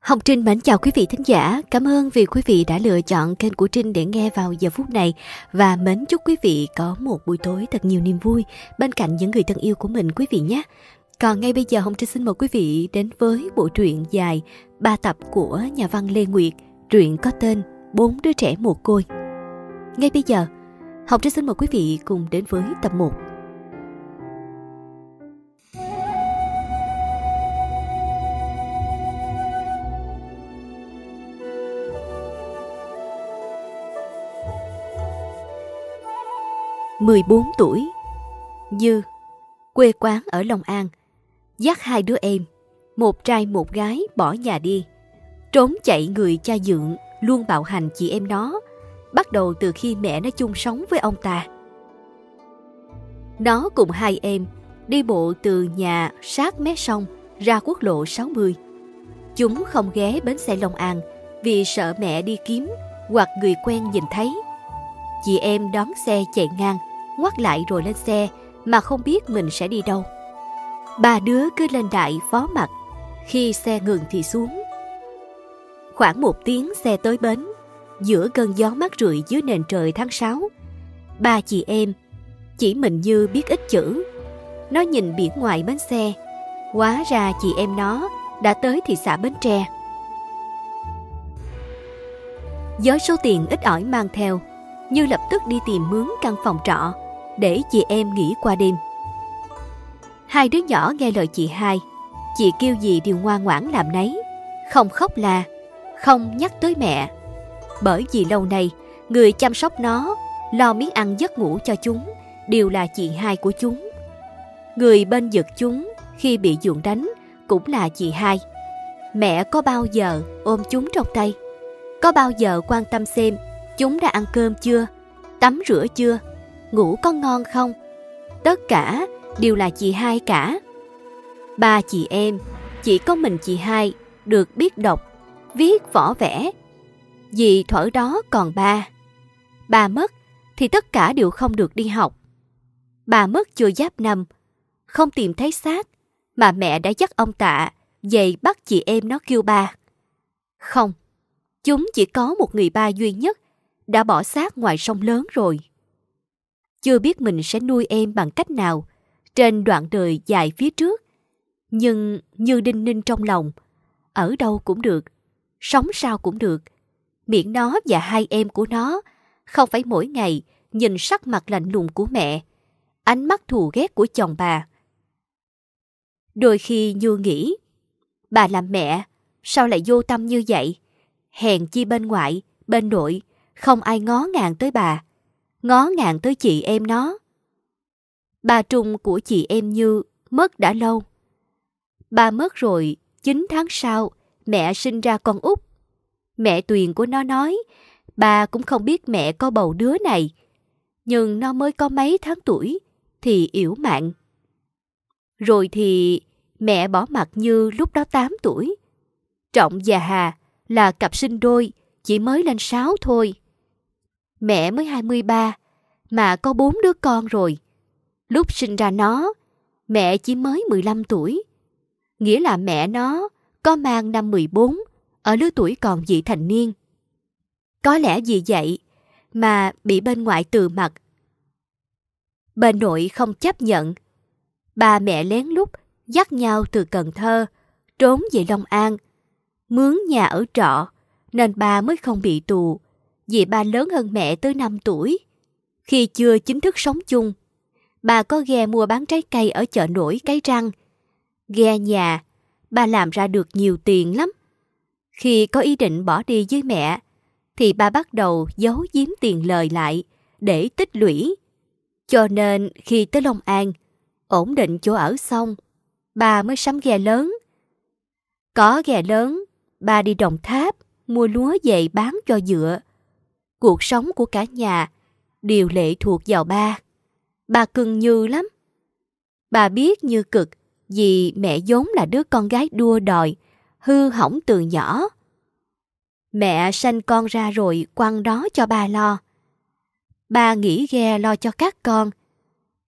Hồng Trinh mến chào quý vị thính giả. Cảm ơn vì quý vị đã lựa chọn kênh của Trinh để nghe vào giờ phút này và mến chúc quý vị có một buổi tối thật nhiều niềm vui bên cạnh những người thân yêu của mình quý vị nhé. Còn ngay bây giờ Hồng Trinh xin mời quý vị đến với bộ truyện dài ba tập của nhà văn Lê Nguyệt, truyện có tên Bốn đứa trẻ mồ côi. Ngay bây giờ, Hồng Trinh xin mời quý vị cùng đến với tập 1. 14 tuổi. Như, quê quán ở Long An, dắt hai đứa em, một trai một gái bỏ nhà đi. Trốn chạy người cha dượng luôn bạo hành chị em nó, bắt đầu từ khi mẹ nó chung sống với ông ta. Nó cùng hai em đi bộ từ nhà sát mé sông ra quốc lộ 60. Chúng không ghé bến xe Long An vì sợ mẹ đi kiếm hoặc người quen nhìn thấy. Chị em đón xe chạy ngang ngoắt lại rồi lên xe mà không biết mình sẽ đi đâu. Ba đứa cứ lên đại phó mặt, khi xe ngừng thì xuống. Khoảng một tiếng xe tới bến, giữa cơn gió mát rượi dưới nền trời tháng 6. Ba chị em, chỉ mình như biết ít chữ. Nó nhìn biển ngoài bến xe, hóa ra chị em nó đã tới thị xã Bến Tre. Với số tiền ít ỏi mang theo, Như lập tức đi tìm mướn căn phòng trọ để chị em nghỉ qua đêm. Hai đứa nhỏ nghe lời chị hai, chị kêu gì đều ngoan ngoãn làm nấy, không khóc la, không nhắc tới mẹ. Bởi vì lâu nay, người chăm sóc nó, lo miếng ăn giấc ngủ cho chúng, đều là chị hai của chúng. Người bên giật chúng khi bị dượng đánh cũng là chị hai. Mẹ có bao giờ ôm chúng trong tay? Có bao giờ quan tâm xem chúng đã ăn cơm chưa? Tắm rửa chưa? Ngủ có ngon không? Tất cả đều là chị hai cả. Ba chị em, chỉ có mình chị hai được biết đọc, viết võ vẽ. Vì thuở đó còn ba. Bà mất thì tất cả đều không được đi học. Bà mất chưa giáp năm, không tìm thấy xác mà mẹ đã dắt ông tạ về bắt chị em nó kêu ba. Không, chúng chỉ có một người ba duy nhất đã bỏ xác ngoài sông lớn rồi chưa biết mình sẽ nuôi em bằng cách nào trên đoạn đời dài phía trước. Nhưng như đinh ninh trong lòng, ở đâu cũng được, sống sao cũng được. Miệng nó và hai em của nó không phải mỗi ngày nhìn sắc mặt lạnh lùng của mẹ, ánh mắt thù ghét của chồng bà. Đôi khi Như nghĩ, bà làm mẹ, sao lại vô tâm như vậy? Hèn chi bên ngoại, bên nội, không ai ngó ngàng tới bà ngó ngàng tới chị em nó. Bà Trung của chị em Như mất đã lâu. Bà mất rồi, 9 tháng sau, mẹ sinh ra con út. Mẹ Tuyền của nó nói, bà cũng không biết mẹ có bầu đứa này, nhưng nó mới có mấy tháng tuổi thì yếu mạng. Rồi thì mẹ bỏ mặt Như lúc đó 8 tuổi. Trọng và Hà là cặp sinh đôi, chỉ mới lên 6 thôi. Mẹ mới 23, mà có bốn đứa con rồi. Lúc sinh ra nó, mẹ chỉ mới 15 tuổi. Nghĩa là mẹ nó có mang năm 14, ở lứa tuổi còn vị thành niên. Có lẽ vì vậy mà bị bên ngoại từ mặt. Bên nội không chấp nhận. Ba mẹ lén lút dắt nhau từ Cần Thơ, trốn về Long An, mướn nhà ở trọ, nên ba mới không bị tù vì ba lớn hơn mẹ tới 5 tuổi. Khi chưa chính thức sống chung, bà có ghe mua bán trái cây ở chợ nổi cái răng. Ghe nhà, bà làm ra được nhiều tiền lắm. Khi có ý định bỏ đi với mẹ, thì bà bắt đầu giấu giếm tiền lời lại để tích lũy. Cho nên khi tới Long An, ổn định chỗ ở xong, bà mới sắm ghe lớn. Có ghe lớn, bà đi Đồng Tháp mua lúa về bán cho dựa cuộc sống của cả nhà đều lệ thuộc vào ba. Bà cưng như lắm. Bà biết như cực vì mẹ vốn là đứa con gái đua đòi, hư hỏng từ nhỏ. Mẹ sanh con ra rồi quăng đó cho ba lo. Ba nghĩ ghe lo cho các con.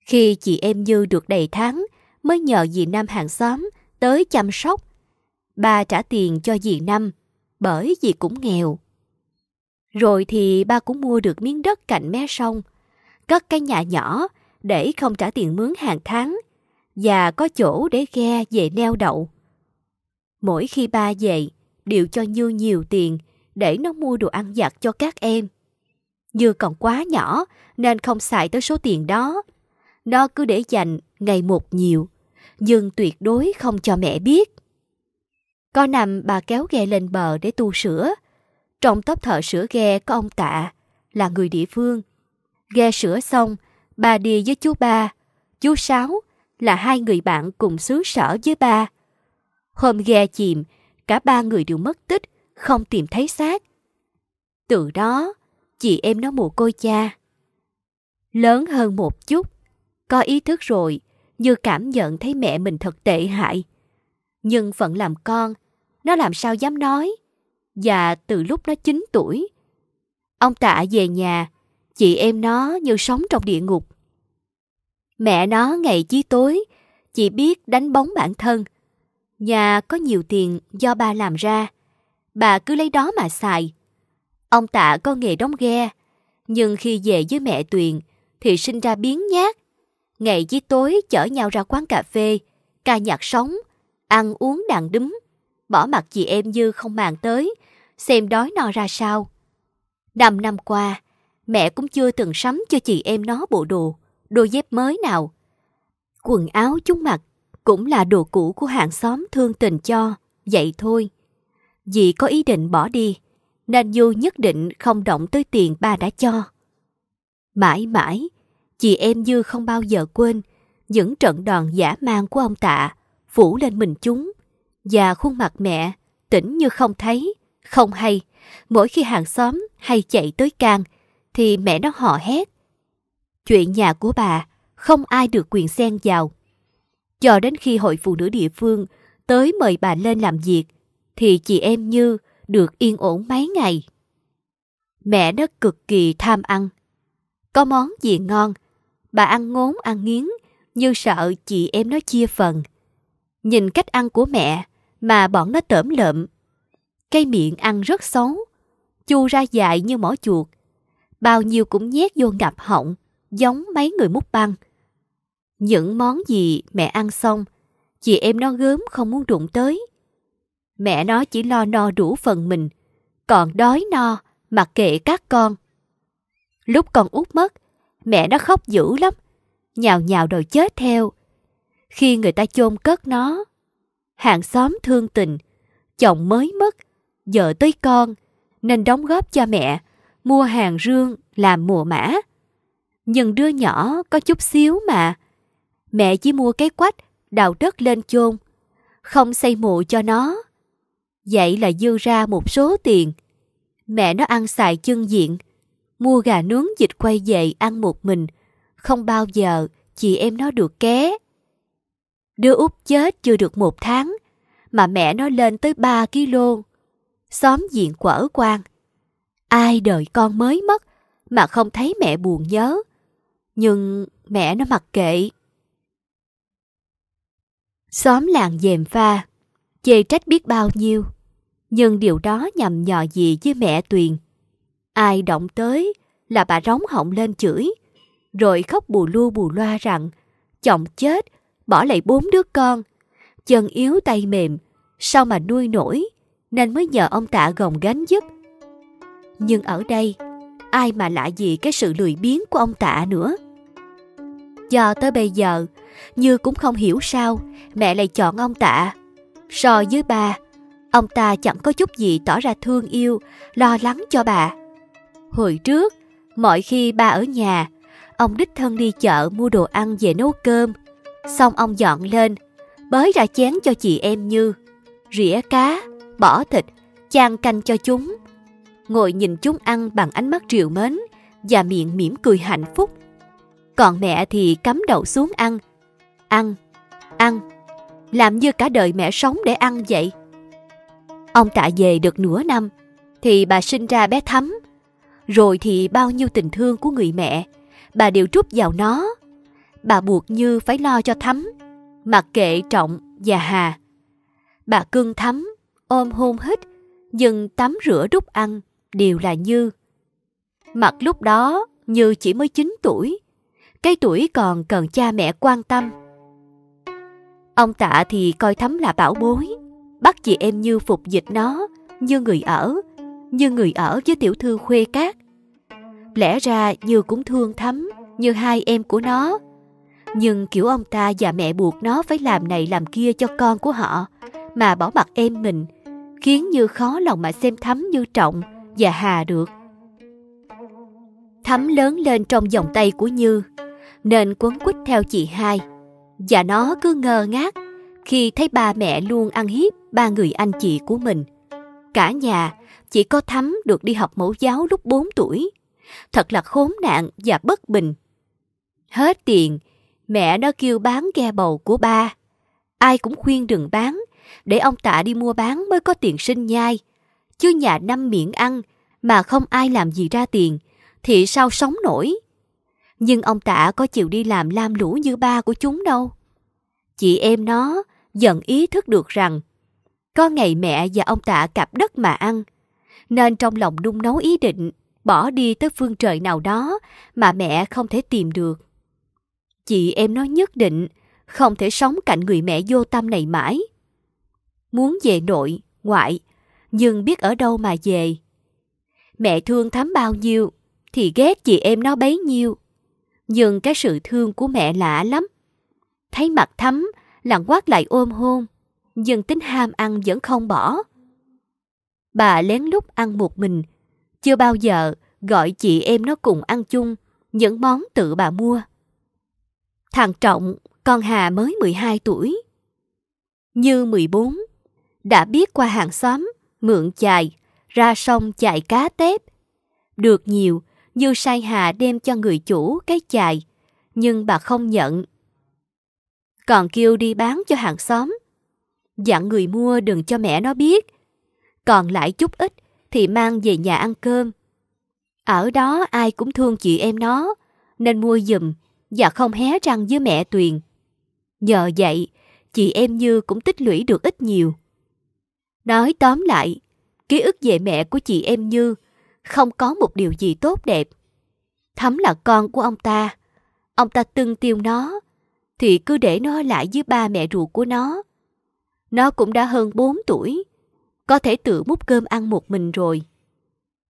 Khi chị em Như được đầy tháng, mới nhờ dì Nam hàng xóm tới chăm sóc. ba trả tiền cho dì Năm, bởi dì cũng nghèo. Rồi thì ba cũng mua được miếng đất cạnh mé sông, cất cái nhà nhỏ để không trả tiền mướn hàng tháng và có chỗ để ghe về neo đậu. Mỗi khi ba về, đều cho Như nhiều tiền để nó mua đồ ăn giặt cho các em. Như còn quá nhỏ nên không xài tới số tiền đó. Nó cứ để dành ngày một nhiều, nhưng tuyệt đối không cho mẹ biết. Có nằm bà kéo ghe lên bờ để tu sửa. Trong tóc thợ sữa ghe có ông Tạ, là người địa phương. Ghe sữa xong, bà đi với chú ba, chú Sáu là hai người bạn cùng xứ sở với ba. Hôm ghe chìm, cả ba người đều mất tích, không tìm thấy xác. Từ đó, chị em nó mồ côi cha. Lớn hơn một chút, có ý thức rồi, như cảm nhận thấy mẹ mình thật tệ hại. Nhưng phận làm con, nó làm sao dám nói. Và từ lúc nó 9 tuổi, ông tạ về nhà, chị em nó như sống trong địa ngục. Mẹ nó ngày chí tối, chỉ biết đánh bóng bản thân. Nhà có nhiều tiền do ba làm ra, bà cứ lấy đó mà xài. Ông tạ có nghề đóng ghe, nhưng khi về với mẹ Tuyền thì sinh ra biến nhát. Ngày chí tối chở nhau ra quán cà phê, ca nhạc sống, ăn uống đàn đúm, bỏ mặt chị em như không màng tới, xem đói no ra sao. Năm năm qua, mẹ cũng chưa từng sắm cho chị em nó bộ đồ, đôi dép mới nào. Quần áo chúng mặc cũng là đồ cũ của hàng xóm thương tình cho, vậy thôi. Dì có ý định bỏ đi, nên Du nhất định không động tới tiền ba đã cho. Mãi mãi, chị em Dư không bao giờ quên những trận đòn giả mang của ông Tạ phủ lên mình chúng và khuôn mặt mẹ tỉnh như không thấy, không hay. Mỗi khi hàng xóm hay chạy tới can thì mẹ nó hò hét. Chuyện nhà của bà không ai được quyền xen vào. Cho đến khi hội phụ nữ địa phương tới mời bà lên làm việc thì chị em Như được yên ổn mấy ngày. Mẹ nó cực kỳ tham ăn. Có món gì ngon, bà ăn ngốn ăn nghiến như sợ chị em nó chia phần. Nhìn cách ăn của mẹ mà bọn nó tởm lợm. Cây miệng ăn rất xấu, chu ra dài như mỏ chuột. Bao nhiêu cũng nhét vô ngập họng, giống mấy người múc băng. Những món gì mẹ ăn xong, chị em nó gớm không muốn đụng tới. Mẹ nó chỉ lo no đủ phần mình, còn đói no, mặc kệ các con. Lúc con út mất, mẹ nó khóc dữ lắm, nhào nhào đòi chết theo. Khi người ta chôn cất nó, hàng xóm thương tình, chồng mới mất, vợ tới con, nên đóng góp cho mẹ, mua hàng rương làm mùa mã. Nhưng đứa nhỏ có chút xíu mà. Mẹ chỉ mua cái quách, đào đất lên chôn, không xây mộ cho nó. Vậy là dư ra một số tiền. Mẹ nó ăn xài chân diện, mua gà nướng dịch quay về ăn một mình, không bao giờ chị em nó được ké. Đứa út chết chưa được một tháng, mà mẹ nó lên tới 3 kg. Xóm diện quở quan. Ai đời con mới mất mà không thấy mẹ buồn nhớ. Nhưng mẹ nó mặc kệ. Xóm làng dèm pha, chê trách biết bao nhiêu. Nhưng điều đó nhằm nhò gì với mẹ Tuyền. Ai động tới là bà rống họng lên chửi, rồi khóc bù lu bù loa rằng chồng chết, bỏ lại bốn đứa con, chân yếu tay mềm, sao mà nuôi nổi, nên mới nhờ ông tạ gồng gánh giúp. Nhưng ở đây, ai mà lạ gì cái sự lười biếng của ông tạ nữa. Do tới bây giờ, Như cũng không hiểu sao mẹ lại chọn ông tạ. So với ba, ông ta chẳng có chút gì tỏ ra thương yêu, lo lắng cho bà. Hồi trước, mọi khi ba ở nhà, ông đích thân đi chợ mua đồ ăn về nấu cơm. Xong ông dọn lên, bới ra chén cho chị em Như, rỉa cá, bỏ thịt, chan canh cho chúng. Ngồi nhìn chúng ăn bằng ánh mắt triều mến và miệng mỉm cười hạnh phúc. Còn mẹ thì cắm đầu xuống ăn. Ăn, ăn, làm như cả đời mẹ sống để ăn vậy. Ông tạ về được nửa năm, thì bà sinh ra bé Thắm. Rồi thì bao nhiêu tình thương của người mẹ, bà đều trút vào nó. Bà buộc Như phải lo cho Thắm, mặc kệ Trọng và Hà. Bà cưng thắm, ôm hôn hít, nhưng tắm rửa đút ăn đều là Như. Mặt lúc đó Như chỉ mới 9 tuổi, cái tuổi còn cần cha mẹ quan tâm. Ông tạ thì coi thắm là bảo bối, bắt chị em Như phục dịch nó, như người ở, như người ở với tiểu thư khuê cát. Lẽ ra Như cũng thương thắm như hai em của nó. Nhưng kiểu ông ta và mẹ buộc nó phải làm này làm kia cho con của họ, mà bỏ mặt em mình, khiến Như khó lòng mà xem thắm như trọng và hà được. Thắm lớn lên trong vòng tay của Như, nên quấn quýt theo chị hai. Và nó cứ ngơ ngác khi thấy ba mẹ luôn ăn hiếp ba người anh chị của mình. Cả nhà chỉ có Thắm được đi học mẫu giáo lúc 4 tuổi. Thật là khốn nạn và bất bình. Hết tiền, mẹ nó kêu bán ghe bầu của ba. Ai cũng khuyên đừng bán, để ông tạ đi mua bán mới có tiền sinh nhai. Chứ nhà năm miệng ăn mà không ai làm gì ra tiền, thì sao sống nổi? Nhưng ông tạ có chịu đi làm lam lũ như ba của chúng đâu. Chị em nó dần ý thức được rằng có ngày mẹ và ông tạ cặp đất mà ăn, nên trong lòng đung nấu ý định bỏ đi tới phương trời nào đó mà mẹ không thể tìm được. Chị em nó nhất định không thể sống cạnh người mẹ vô tâm này mãi. Muốn về nội, ngoại, nhưng biết ở đâu mà về. Mẹ thương thắm bao nhiêu thì ghét chị em nó bấy nhiêu. Nhưng cái sự thương của mẹ lạ lắm. Thấy mặt thắm, lặng quát lại ôm hôn, nhưng tính ham ăn vẫn không bỏ. Bà lén lút ăn một mình, chưa bao giờ gọi chị em nó cùng ăn chung những món tự bà mua. Thằng Trọng, con Hà mới 12 tuổi. Như 14, đã biết qua hàng xóm, mượn chài, ra sông chạy cá tép. Được nhiều, như sai Hà đem cho người chủ cái chài, nhưng bà không nhận. Còn kêu đi bán cho hàng xóm. Dặn người mua đừng cho mẹ nó biết. Còn lại chút ít thì mang về nhà ăn cơm. Ở đó ai cũng thương chị em nó, nên mua giùm và không hé răng với mẹ Tuyền. Nhờ vậy, chị em Như cũng tích lũy được ít nhiều. Nói tóm lại, ký ức về mẹ của chị em Như không có một điều gì tốt đẹp. thấm là con của ông ta. Ông ta từng tiêu nó, thì cứ để nó lại với ba mẹ ruột của nó. Nó cũng đã hơn 4 tuổi, có thể tự múc cơm ăn một mình rồi.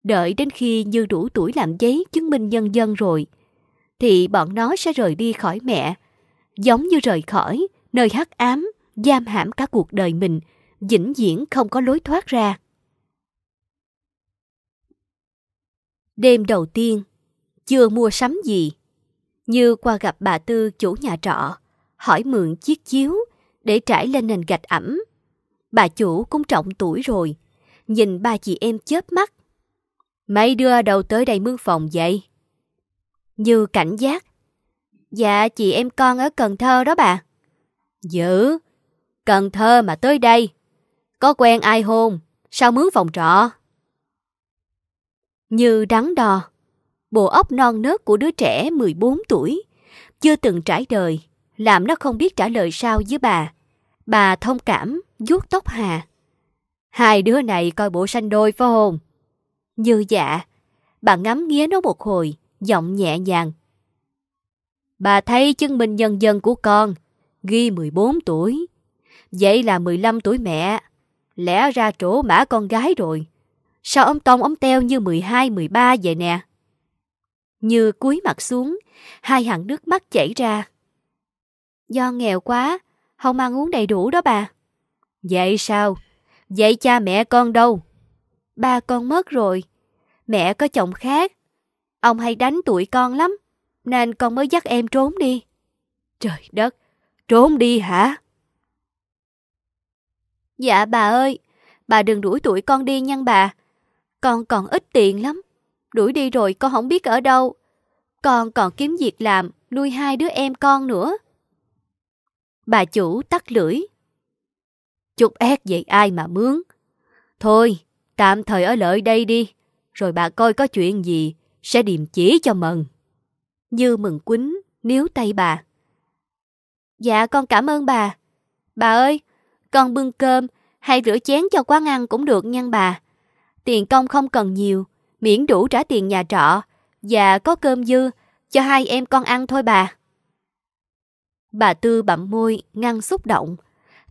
Đợi đến khi Như đủ tuổi làm giấy chứng minh nhân dân rồi, thì bọn nó sẽ rời đi khỏi mẹ, giống như rời khỏi nơi hắc ám, giam hãm cả cuộc đời mình, vĩnh viễn không có lối thoát ra. Đêm đầu tiên, chưa mua sắm gì, như qua gặp bà Tư chủ nhà trọ, hỏi mượn chiếc chiếu để trải lên nền gạch ẩm. Bà chủ cũng trọng tuổi rồi, nhìn ba chị em chớp mắt. Mấy đưa đầu tới đây mướn phòng vậy? Như cảnh giác. Dạ chị em con ở Cần Thơ đó bà. Dữ, Cần Thơ mà tới đây. Có quen ai hôn, sao mướn phòng trọ? Như đắn đo, bộ óc non nớt của đứa trẻ 14 tuổi, chưa từng trải đời, làm nó không biết trả lời sao với bà. Bà thông cảm, vuốt tóc Hà. Hai đứa này coi bộ sanh đôi phải không? Như dạ, bà ngắm nghía nó một hồi, giọng nhẹ nhàng. Bà thấy chứng minh nhân dân của con, ghi 14 tuổi. Vậy là 15 tuổi mẹ. Lẽ ra trổ mã con gái rồi. Sao ông Tông ông teo như 12, 13 vậy nè? Như cúi mặt xuống, hai hàng nước mắt chảy ra. Do nghèo quá, không ăn uống đầy đủ đó bà. Vậy sao? Vậy cha mẹ con đâu? Ba con mất rồi. Mẹ có chồng khác. Ông hay đánh tuổi con lắm, nên con mới dắt em trốn đi. Trời đất, trốn đi hả? Dạ bà ơi, bà đừng đuổi tuổi con đi nhăn bà. Con còn ít tiền lắm. Đuổi đi rồi con không biết ở đâu. Con còn kiếm việc làm, nuôi hai đứa em con nữa. Bà chủ tắt lưỡi. Chút ép vậy ai mà mướn. Thôi, tạm thời ở lợi đây đi. Rồi bà coi có chuyện gì, sẽ điềm chỉ cho mừng. Như mừng quýnh, níu tay bà. Dạ con cảm ơn bà. Bà ơi, con bưng cơm hay rửa chén cho quán ăn cũng được nha bà. Tiền công không cần nhiều, miễn đủ trả tiền nhà trọ và có cơm dư cho hai em con ăn thôi bà. Bà Tư bậm môi, ngăn xúc động.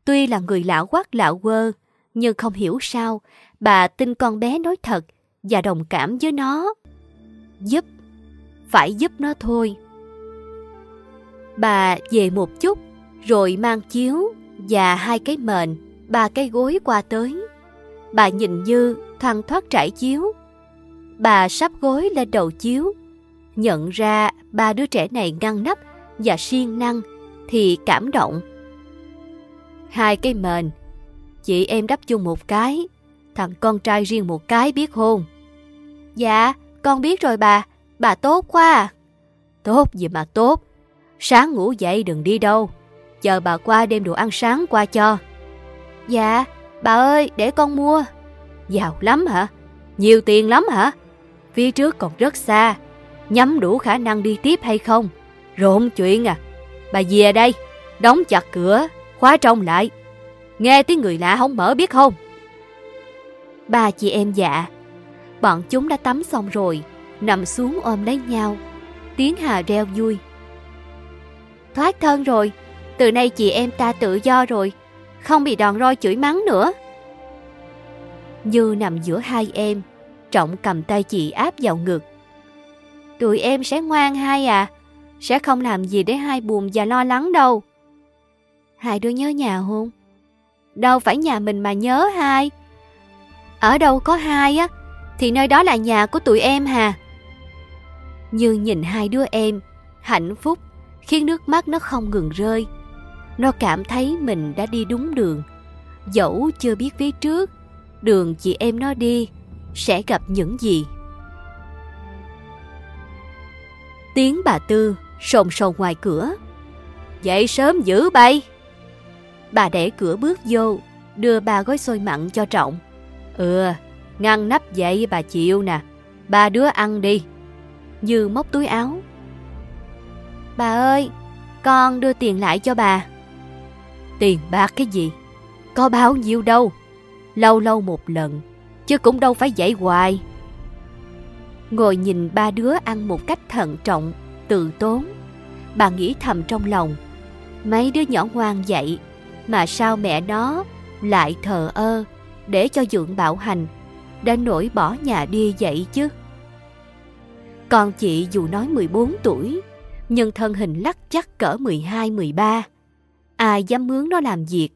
Tuy là người lão quắc lão quơ, nhưng không hiểu sao bà tin con bé nói thật và đồng cảm với nó. Giúp, phải giúp nó thôi. Bà về một chút, rồi mang chiếu và hai cái mền, ba cái gối qua tới. Bà nhìn như thoăn thoát trải chiếu. Bà sắp gối lên đầu chiếu, nhận ra ba đứa trẻ này ngăn nắp và siêng năng thì cảm động. Hai cái mền, chị em đắp chung một cái, thằng con trai riêng một cái biết hôn. Dạ, con biết rồi bà, bà tốt quá à. Tốt gì mà tốt, sáng ngủ dậy đừng đi đâu, chờ bà qua đem đồ ăn sáng qua cho. Dạ, bà ơi, để con mua. Giàu lắm hả? Nhiều tiền lắm hả? Phía trước còn rất xa, nhắm đủ khả năng đi tiếp hay không? Rộn chuyện à? Bà về đây, đóng chặt cửa, khóa trong lại. Nghe tiếng người lạ không mở biết không? Ba chị em dạ. Bọn chúng đã tắm xong rồi, nằm xuống ôm lấy nhau. Tiếng hà reo vui. Thoát thân rồi, từ nay chị em ta tự do rồi, không bị đòn roi chửi mắng nữa. Như nằm giữa hai em, Trọng cầm tay chị áp vào ngực. Tụi em sẽ ngoan hai à, sẽ không làm gì để hai buồn và lo lắng đâu. Hai đứa nhớ nhà không? Đâu phải nhà mình mà nhớ hai. Ở đâu có hai á, thì nơi đó là nhà của tụi em hà. Như nhìn hai đứa em, hạnh phúc, khiến nước mắt nó không ngừng rơi. Nó cảm thấy mình đã đi đúng đường. Dẫu chưa biết phía trước, đường chị em nó đi sẽ gặp những gì. Tiếng bà Tư sồn sồn ngoài cửa. Dậy sớm dữ bay. Bà để cửa bước vô, đưa ba gói xôi mặn cho Trọng. Ừ, ngăn nắp dậy bà chịu nè, ba đứa ăn đi. Như móc túi áo. Bà ơi, con đưa tiền lại cho bà. Tiền bạc cái gì? Có bao nhiêu đâu. Lâu lâu một lần, chứ cũng đâu phải vậy hoài. Ngồi nhìn ba đứa ăn một cách thận trọng, tự tốn. Bà nghĩ thầm trong lòng, mấy đứa nhỏ ngoan dậy, mà sao mẹ nó lại thờ ơ để cho dượng bạo hành, đã nổi bỏ nhà đi vậy chứ. Còn chị dù nói 14 tuổi, nhưng thân hình lắc chắc cỡ 12-13. Ai dám mướn nó làm việc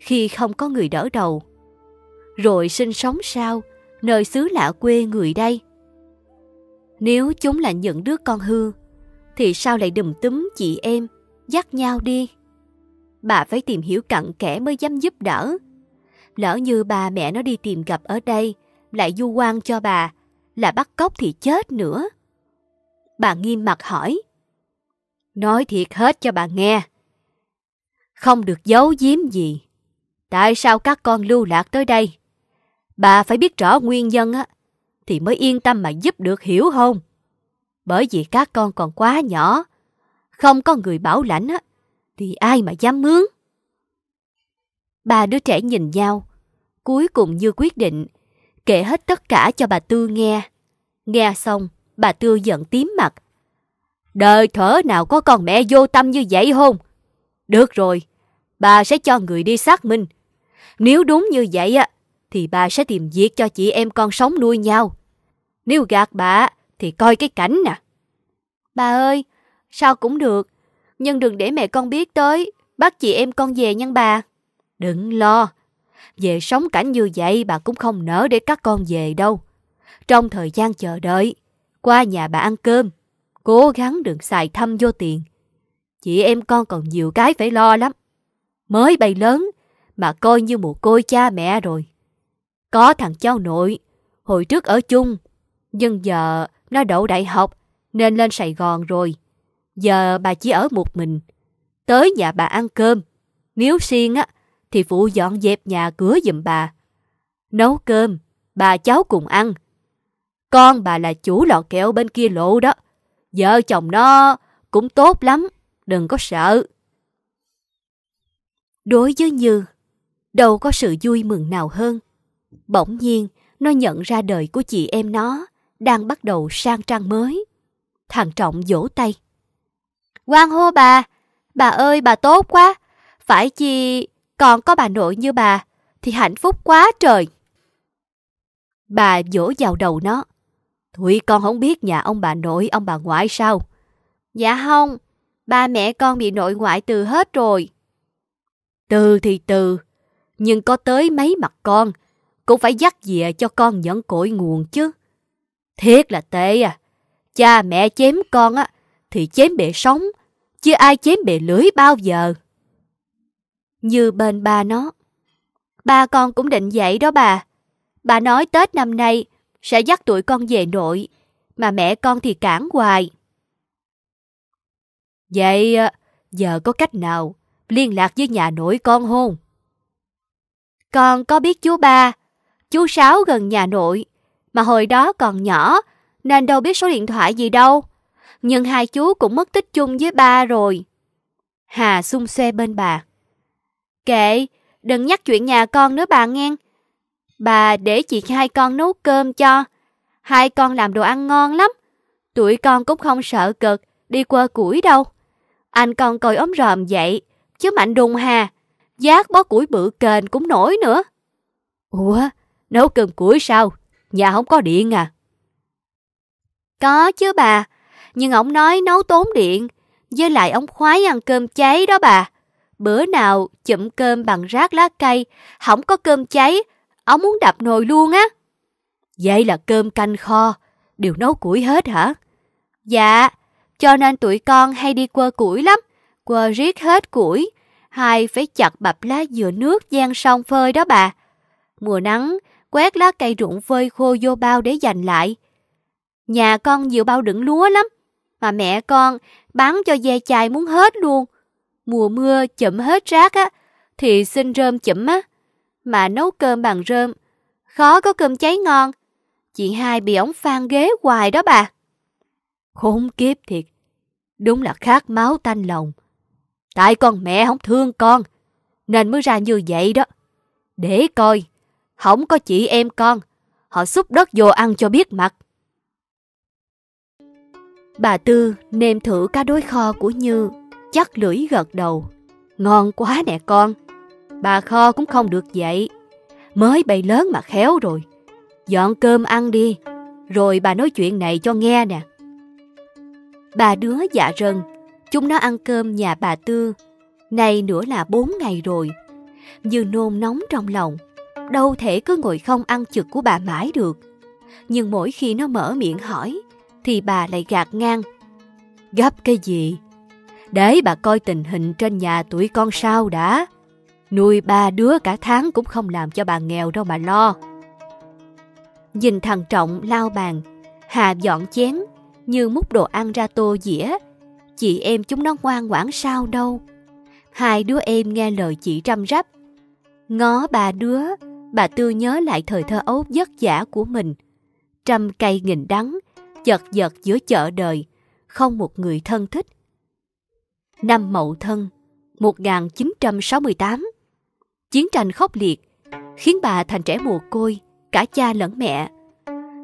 khi không có người đỡ đầu. Rồi sinh sống sao, nơi xứ lạ quê người đây? Nếu chúng là những đứa con hư, thì sao lại đùm túm chị em, dắt nhau đi? Bà phải tìm hiểu cặn kẽ mới dám giúp đỡ. Lỡ như bà mẹ nó đi tìm gặp ở đây, lại du quan cho bà, là bắt cóc thì chết nữa. Bà nghiêm mặt hỏi. Nói thiệt hết cho bà nghe. Không được giấu giếm gì. Tại sao các con lưu lạc tới đây? Bà phải biết rõ nguyên nhân á, thì mới yên tâm mà giúp được hiểu không? Bởi vì các con còn quá nhỏ, không có người bảo lãnh á, thì ai mà dám mướn? Ba đứa trẻ nhìn nhau, cuối cùng như quyết định, kể hết tất cả cho bà Tư nghe. Nghe xong, bà Tư giận tím mặt. Đời thở nào có con mẹ vô tâm như vậy không? Được rồi, bà sẽ cho người đi xác minh. Nếu đúng như vậy á, thì bà sẽ tìm việc cho chị em con sống nuôi nhau. Nếu gạt bà, thì coi cái cảnh nè. Bà ơi, sao cũng được, nhưng đừng để mẹ con biết tới, bắt chị em con về nha bà. Đừng lo, về sống cảnh như vậy bà cũng không nỡ để các con về đâu. Trong thời gian chờ đợi, qua nhà bà ăn cơm, cố gắng đừng xài thăm vô tiền. Chị em con còn nhiều cái phải lo lắm. Mới bay lớn mà coi như một côi cha mẹ rồi. Có thằng cháu nội, hồi trước ở chung, nhưng giờ nó đậu đại học nên lên Sài Gòn rồi. Giờ bà chỉ ở một mình. Tới nhà bà ăn cơm. Nếu xiên á, thì phụ dọn dẹp nhà cửa giùm bà. Nấu cơm, bà cháu cùng ăn. Con bà là chủ lò kẹo bên kia lộ đó. Vợ chồng nó cũng tốt lắm, đừng có sợ. Đối với Như, đâu có sự vui mừng nào hơn. Bỗng nhiên, nó nhận ra đời của chị em nó đang bắt đầu sang trang mới. Thằng Trọng vỗ tay. Quang hô bà, bà ơi bà tốt quá, phải chi còn có bà nội như bà thì hạnh phúc quá trời. Bà vỗ vào đầu nó. Thụy con không biết nhà ông bà nội, ông bà ngoại sao? Dạ không, ba mẹ con bị nội ngoại từ hết rồi. Từ thì từ, nhưng có tới mấy mặt con, cũng phải dắt về cho con nhận cội nguồn chứ. Thiệt là tệ à, cha mẹ chém con á, thì chém bể sống, chứ ai chém bể lưỡi bao giờ. Như bên ba nó. Ba con cũng định vậy đó bà. Bà nói Tết năm nay sẽ dắt tụi con về nội, mà mẹ con thì cản hoài. Vậy ờ, giờ có cách nào liên lạc với nhà nội con không? Con có biết chú ba, chú Sáu gần nhà nội, mà hồi đó còn nhỏ nên đâu biết số điện thoại gì đâu. Nhưng hai chú cũng mất tích chung với ba rồi. Hà xung xoe bên bà. Kệ, đừng nhắc chuyện nhà con nữa bà nghe. Bà để chị hai con nấu cơm cho. Hai con làm đồ ăn ngon lắm. Tụi con cũng không sợ cực, đi qua củi đâu. Anh con coi ốm ròm vậy, chứ mạnh đùng hà. Giác bó củi bự kền cũng nổi nữa. Ủa, nấu cơm củi sao? Nhà không có điện à? Có chứ bà, nhưng ông nói nấu tốn điện, với lại ông khoái ăn cơm cháy đó bà. Bữa nào chụm cơm bằng rác lá cây, không có cơm cháy, ông muốn đập nồi luôn á. Vậy là cơm canh kho, đều nấu củi hết hả? Dạ, cho nên tụi con hay đi quơ củi lắm, quơ riết hết củi. Hai phải chặt bập lá dừa nước gian sông phơi đó bà. Mùa nắng, quét lá cây rụng phơi khô vô bao để dành lại. Nhà con nhiều bao đựng lúa lắm, mà mẹ con bán cho dê chai muốn hết luôn. Mùa mưa chậm hết rác á, thì xin rơm chậm á. Mà nấu cơm bằng rơm, khó có cơm cháy ngon. Chị hai bị ổng phan ghế hoài đó bà. Khốn kiếp thiệt, đúng là khát máu tanh lòng. Tại con mẹ không thương con, nên mới ra như vậy đó. Để coi, không có chị em con, họ xúc đất vô ăn cho biết mặt. Bà Tư nêm thử cá đối kho của Như, chắc lưỡi gật đầu. Ngon quá nè con. Bà kho cũng không được vậy. Mới bày lớn mà khéo rồi. Dọn cơm ăn đi, rồi bà nói chuyện này cho nghe nè. Bà đứa dạ rần, chúng nó ăn cơm nhà bà Tư. Nay nữa là bốn ngày rồi. Như nôn nóng trong lòng, đâu thể cứ ngồi không ăn trực của bà mãi được. Nhưng mỗi khi nó mở miệng hỏi, thì bà lại gạt ngang. Gấp cái gì? Để bà coi tình hình trên nhà tuổi con sao đã. Nuôi ba đứa cả tháng cũng không làm cho bà nghèo đâu mà lo. Nhìn thằng Trọng lao bàn, Hà dọn chén, như múc đồ ăn ra tô dĩa. Chị em chúng nó ngoan ngoãn sao đâu. Hai đứa em nghe lời chị răm rắp. Ngó ba đứa, bà Tư nhớ lại thời thơ ấu vất vả của mình. Trăm cây nghìn đắng, chật vật giữa chợ đời, không một người thân thích. Năm Mậu Thân, 1968 Chiến tranh khốc liệt, khiến bà thành trẻ mồ côi, cả cha lẫn mẹ.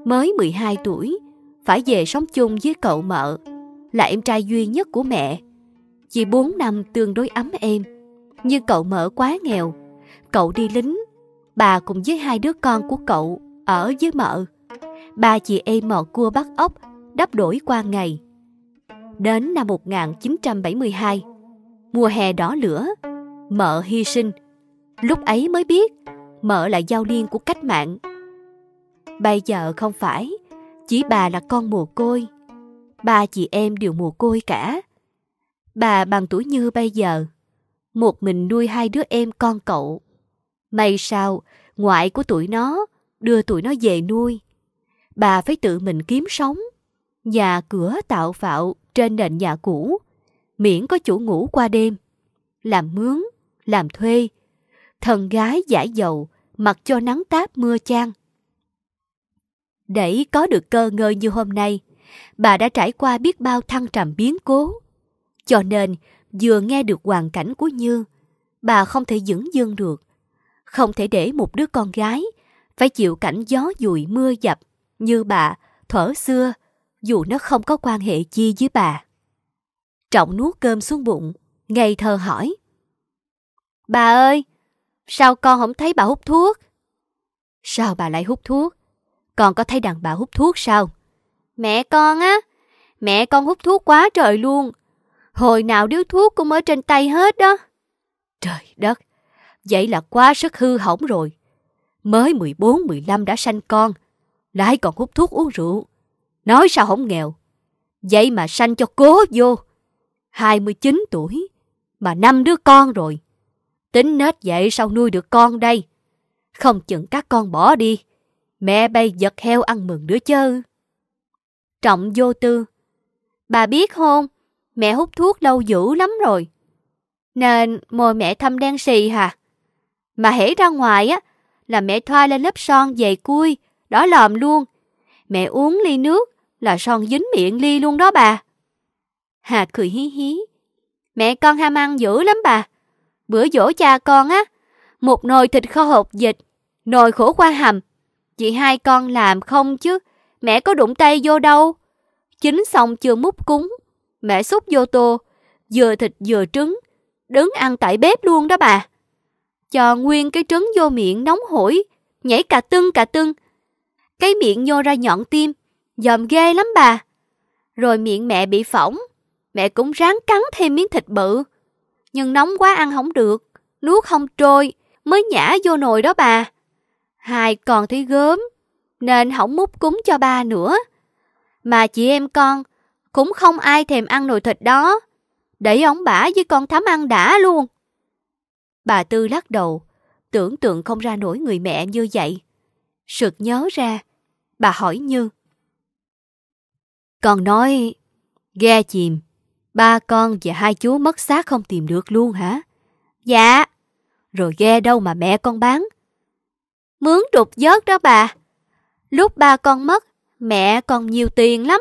Mới 12 tuổi, phải về sống chung với cậu mợ, là em trai duy nhất của mẹ. Chỉ 4 năm tương đối ấm êm, nhưng cậu mợ quá nghèo. Cậu đi lính, bà cùng với hai đứa con của cậu ở với mợ ba chị em mò cua bắt ốc, đắp đổi qua ngày. Đến năm 1972, mùa hè đỏ lửa, mợ hy sinh. Lúc ấy mới biết, mợ là giao liên của cách mạng. Bây giờ không phải, chỉ bà là con mồ côi. Ba chị em đều mồ côi cả. Bà bằng tuổi như bây giờ, một mình nuôi hai đứa em con cậu. May sao, ngoại của tụi nó đưa tụi nó về nuôi bà phải tự mình kiếm sống. Nhà cửa tạo phạo trên nền nhà cũ, miễn có chủ ngủ qua đêm. Làm mướn, làm thuê, thần gái giải dầu, mặc cho nắng táp mưa chan. Để có được cơ ngơi như hôm nay, bà đã trải qua biết bao thăng trầm biến cố. Cho nên, vừa nghe được hoàn cảnh của Như, bà không thể dững dưng được. Không thể để một đứa con gái phải chịu cảnh gió dùi mưa dập như bà thở xưa dù nó không có quan hệ chi với bà. Trọng nuốt cơm xuống bụng, ngây thơ hỏi. Bà ơi, sao con không thấy bà hút thuốc? Sao bà lại hút thuốc? Con có thấy đàn bà hút thuốc sao? Mẹ con á, mẹ con hút thuốc quá trời luôn. Hồi nào điếu thuốc cũng ở trên tay hết đó. Trời đất, vậy là quá sức hư hỏng rồi. Mới 14-15 đã sanh con, lại còn hút thuốc uống rượu. Nói sao không nghèo. Vậy mà sanh cho cố vô. 29 tuổi, mà năm đứa con rồi. Tính nết vậy sao nuôi được con đây? Không chừng các con bỏ đi. Mẹ bay giật heo ăn mừng đứa chơ. Trọng vô tư. Bà biết không, mẹ hút thuốc lâu dữ lắm rồi. Nên môi mẹ thâm đen xì hả? Mà hễ ra ngoài á, là mẹ thoa lên lớp son dày cui, đó lòm luôn. Mẹ uống ly nước là son dính miệng ly luôn đó bà. Hà cười hí hí. Mẹ con ham ăn dữ lắm bà. Bữa dỗ cha con á, một nồi thịt kho hột dịch, nồi khổ qua hầm. Chị hai con làm không chứ, mẹ có đụng tay vô đâu. Chính xong chưa múc cúng, mẹ xúc vô tô, vừa thịt vừa trứng, đứng ăn tại bếp luôn đó bà. Cho nguyên cái trứng vô miệng nóng hổi, nhảy cả tưng cả tưng. Cái miệng nhô ra nhọn tim, dòm ghê lắm bà. Rồi miệng mẹ bị phỏng, mẹ cũng ráng cắn thêm miếng thịt bự. Nhưng nóng quá ăn không được, nuốt không trôi, mới nhả vô nồi đó bà. Hai còn thấy gớm, nên không múc cúng cho ba nữa. Mà chị em con, cũng không ai thèm ăn nồi thịt đó. Để ông bả với con thắm ăn đã luôn. Bà Tư lắc đầu, tưởng tượng không ra nổi người mẹ như vậy. Sực nhớ ra, bà hỏi Như. Con nói, ghe chìm, ba con và hai chú mất xác không tìm được luôn hả? Dạ. Rồi ghe đâu mà mẹ con bán? Mướn đục vớt đó bà. Lúc ba con mất, mẹ còn nhiều tiền lắm,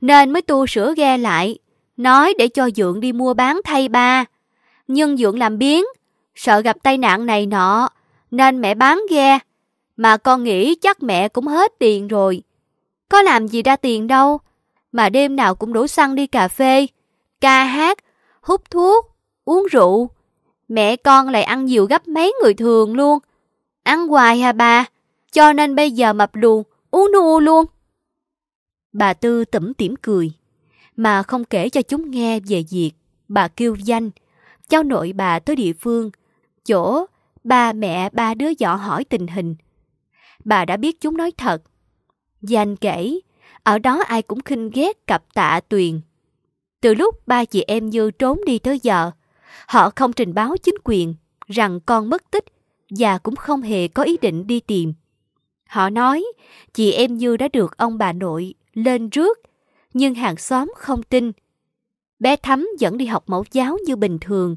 nên mới tu sửa ghe lại, nói để cho Dượng đi mua bán thay ba. Nhưng Dượng làm biến, sợ gặp tai nạn này nọ, nên mẹ bán ghe. Mà con nghĩ chắc mẹ cũng hết tiền rồi. Có làm gì ra tiền đâu, mà đêm nào cũng đổ xăng đi cà phê, ca hát, hút thuốc, uống rượu. Mẹ con lại ăn nhiều gấp mấy người thường luôn. Ăn hoài hả bà? Cho nên bây giờ mập luôn, uống nu luôn. Bà Tư tẩm tỉm cười, mà không kể cho chúng nghe về việc bà kêu danh, cháu nội bà tới địa phương, chỗ ba mẹ ba đứa nhỏ hỏi tình hình. Bà đã biết chúng nói thật. Danh kể, ở đó ai cũng khinh ghét cặp tạ tuyền. Từ lúc ba chị em Như trốn đi tới giờ, họ không trình báo chính quyền rằng con mất tích và cũng không hề có ý định đi tìm. Họ nói chị em Như đã được ông bà nội lên rước, nhưng hàng xóm không tin. Bé Thắm vẫn đi học mẫu giáo như bình thường,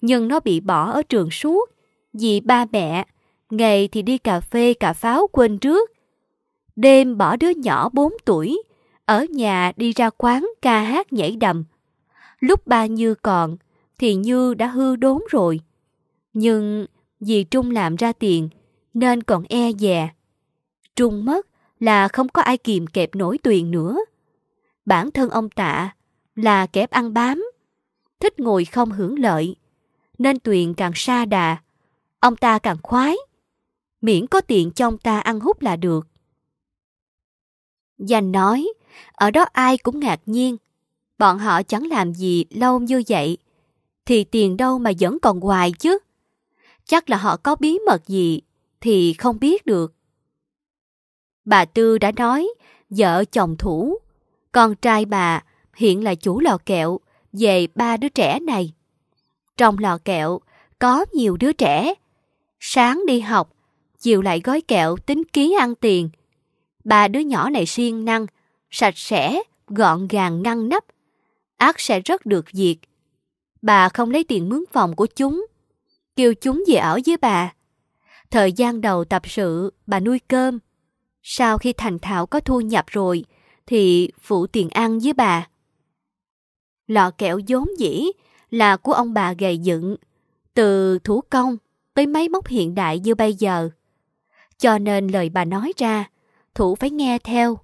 nhưng nó bị bỏ ở trường suốt vì ba mẹ, ngày thì đi cà phê cà pháo quên trước. Đêm bỏ đứa nhỏ 4 tuổi, ở nhà đi ra quán ca hát nhảy đầm. Lúc ba Như còn, thì Như đã hư đốn rồi. Nhưng vì Trung làm ra tiền, nên còn e dè. Trung mất là không có ai kìm kẹp nổi tuyền nữa. Bản thân ông tạ là kẻ ăn bám, thích ngồi không hưởng lợi, nên tuyền càng xa đà, ông ta càng khoái. Miễn có tiền cho ông ta ăn hút là được. Danh nói, ở đó ai cũng ngạc nhiên. Bọn họ chẳng làm gì lâu như vậy, thì tiền đâu mà vẫn còn hoài chứ. Chắc là họ có bí mật gì thì không biết được. Bà Tư đã nói vợ chồng thủ, con trai bà hiện là chủ lò kẹo về ba đứa trẻ này. Trong lò kẹo có nhiều đứa trẻ. Sáng đi học, chiều lại gói kẹo tính ký ăn tiền. Ba đứa nhỏ này siêng năng, sạch sẽ, gọn gàng ngăn nắp. Ác sẽ rất được việc. Bà không lấy tiền mướn phòng của chúng, kêu chúng về ở với bà. Thời gian đầu tập sự, bà nuôi cơm, sau khi thành thạo có thu nhập rồi, thì phụ tiền ăn với bà. Lọ kẹo vốn dĩ là của ông bà gầy dựng, từ thủ công tới máy móc hiện đại như bây giờ. Cho nên lời bà nói ra, Thủ phải nghe theo.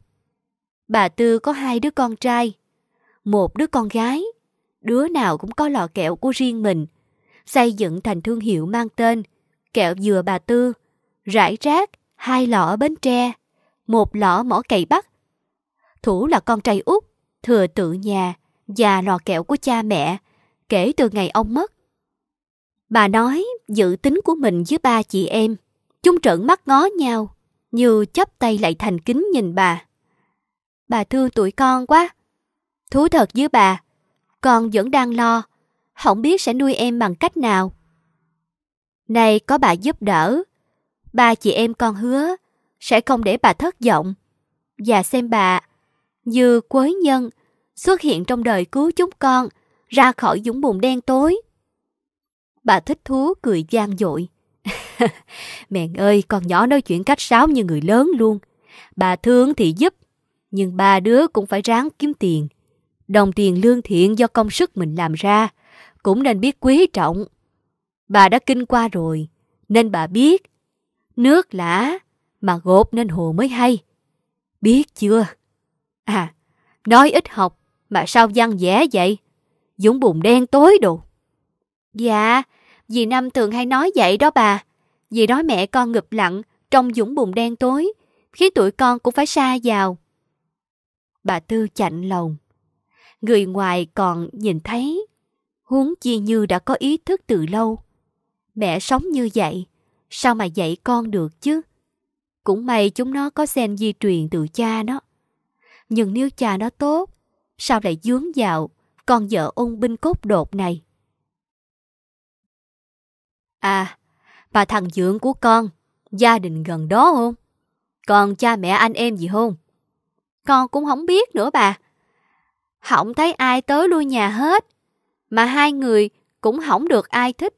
Bà Tư có hai đứa con trai, một đứa con gái, đứa nào cũng có lọ kẹo của riêng mình, xây dựng thành thương hiệu mang tên kẹo dừa bà Tư, rải rác hai lọ ở Bến Tre, một lọ mỏ cày Bắc. Thủ là con trai út, thừa tự nhà và lò kẹo của cha mẹ kể từ ngày ông mất. Bà nói dự tính của mình với ba chị em, chúng trợn mắt ngó nhau, như chấp tay lại thành kính nhìn bà. Bà thương tuổi con quá. Thú thật với bà, con vẫn đang lo, không biết sẽ nuôi em bằng cách nào. Này có bà giúp đỡ, ba chị em con hứa sẽ không để bà thất vọng. Và xem bà, như quới nhân, xuất hiện trong đời cứu chúng con ra khỏi dũng bùn đen tối. Bà thích thú cười gian dội. Mẹn ơi, con nhỏ nói chuyện cách sáo như người lớn luôn. Bà thương thì giúp, nhưng ba đứa cũng phải ráng kiếm tiền. Đồng tiền lương thiện do công sức mình làm ra, cũng nên biết quý trọng. Bà đã kinh qua rồi, nên bà biết. Nước lã, mà gột nên hồ mới hay. Biết chưa? À, nói ít học, mà sao văn vẻ vậy? Dũng bùn đen tối đồ. Dạ, dì Năm thường hay nói vậy đó bà. Dì nói mẹ con ngập lặng trong dũng bùn đen tối, khiến tụi con cũng phải xa vào. Bà Tư chạnh lòng. Người ngoài còn nhìn thấy, huống chi như đã có ý thức từ lâu. Mẹ sống như vậy, sao mà dạy con được chứ? Cũng may chúng nó có xen di truyền từ cha nó. Nhưng nếu cha nó tốt, sao lại dướng vào con vợ ung binh cốt đột này? À, bà thằng dưỡng của con, gia đình gần đó không? Còn cha mẹ anh em gì không? Con cũng không biết nữa bà. Không thấy ai tới lui nhà hết. Mà hai người cũng không được ai thích.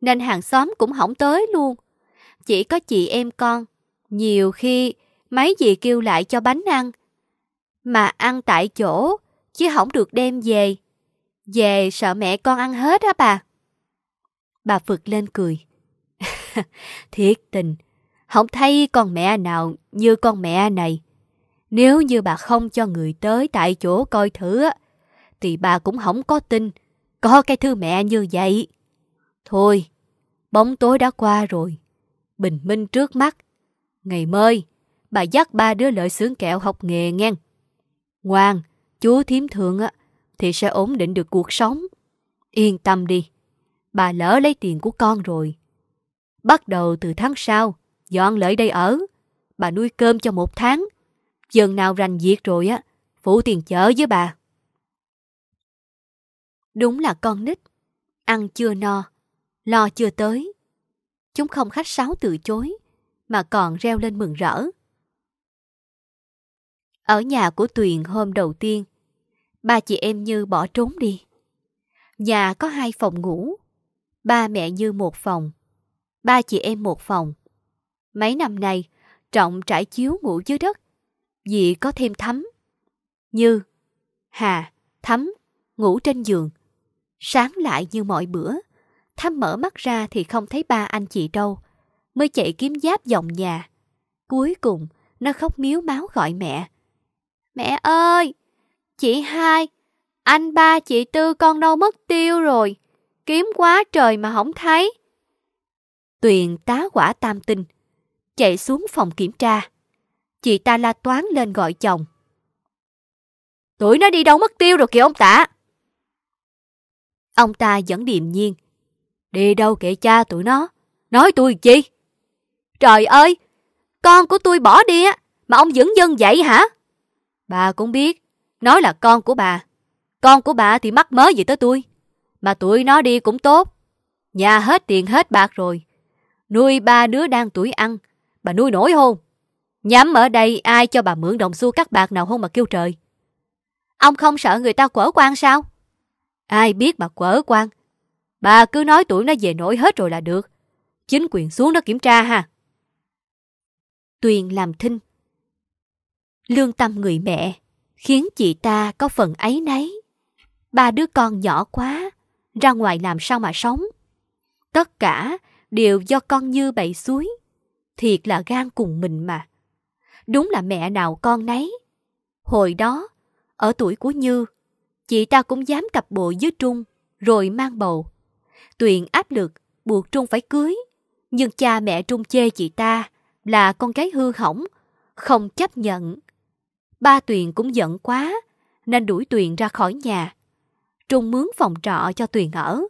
Nên hàng xóm cũng không tới luôn. Chỉ có chị em con. Nhiều khi mấy dì kêu lại cho bánh ăn. Mà ăn tại chỗ, chứ không được đem về. Về sợ mẹ con ăn hết á bà. Bà phực lên cười. Thiệt tình, không thấy con mẹ nào như con mẹ này. Nếu như bà không cho người tới tại chỗ coi thử, thì bà cũng không có tin có cái thư mẹ như vậy. Thôi, bóng tối đã qua rồi. Bình minh trước mắt. Ngày mới bà dắt ba đứa lợi sướng kẹo học nghề nghe. Ngoan, chú thiếm thượng á, thì sẽ ổn định được cuộc sống. Yên tâm đi, bà lỡ lấy tiền của con rồi. Bắt đầu từ tháng sau, dọn lại đây ở. Bà nuôi cơm cho một tháng. Dần nào rành việc rồi á, phụ tiền chở với bà. Đúng là con nít. Ăn chưa no, lo chưa tới. Chúng không khách sáo từ chối, mà còn reo lên mừng rỡ. Ở nhà của Tuyền hôm đầu tiên, ba chị em Như bỏ trốn đi. Nhà có hai phòng ngủ, ba mẹ Như một phòng, ba chị em một phòng. Mấy năm nay, Trọng trải chiếu ngủ dưới đất, dị có thêm Thắm. Như, Hà, Thắm, ngủ trên giường. Sáng lại như mọi bữa, Thắm mở mắt ra thì không thấy ba anh chị đâu, mới chạy kiếm giáp dòng nhà. Cuối cùng, nó khóc miếu máu gọi mẹ. Mẹ ơi! Chị hai! Anh ba chị tư con đâu mất tiêu rồi. Kiếm quá trời mà không thấy. Tuyền tá quả tam tinh, chạy xuống phòng kiểm tra. Chị ta la toán lên gọi chồng. Tụi nó đi đâu mất tiêu rồi kìa ông tả. Ông ta vẫn điềm nhiên. Đi đâu kệ cha tụi nó. Nói tôi chi? Trời ơi! Con của tôi bỏ đi á, mà ông vẫn dân vậy hả? Bà cũng biết, nói là con của bà. Con của bà thì mắc mớ gì tới tôi. Mà tụi nó đi cũng tốt. Nhà hết tiền hết bạc rồi. Nuôi ba đứa đang tuổi ăn. Bà nuôi nổi không? Nhắm ở đây ai cho bà mượn đồng xu cắt bạc nào không mà kêu trời. Ông không sợ người ta quở quan sao? Ai biết bà quở quan. Bà cứ nói tuổi nó về nổi hết rồi là được. Chính quyền xuống nó kiểm tra ha. Tuyền làm thinh. Lương tâm người mẹ khiến chị ta có phần ấy nấy. Ba đứa con nhỏ quá, ra ngoài làm sao mà sống. Tất cả đều do con Như bậy suối. Thiệt là gan cùng mình mà. Đúng là mẹ nào con nấy. Hồi đó, ở tuổi của Như, chị ta cũng dám cặp bộ với Trung, rồi mang bầu. Tuyền áp lực, buộc Trung phải cưới. Nhưng cha mẹ Trung chê chị ta là con gái hư hỏng, không chấp nhận. Ba Tuyền cũng giận quá, nên đuổi Tuyền ra khỏi nhà. Trung mướn phòng trọ cho Tuyền ở,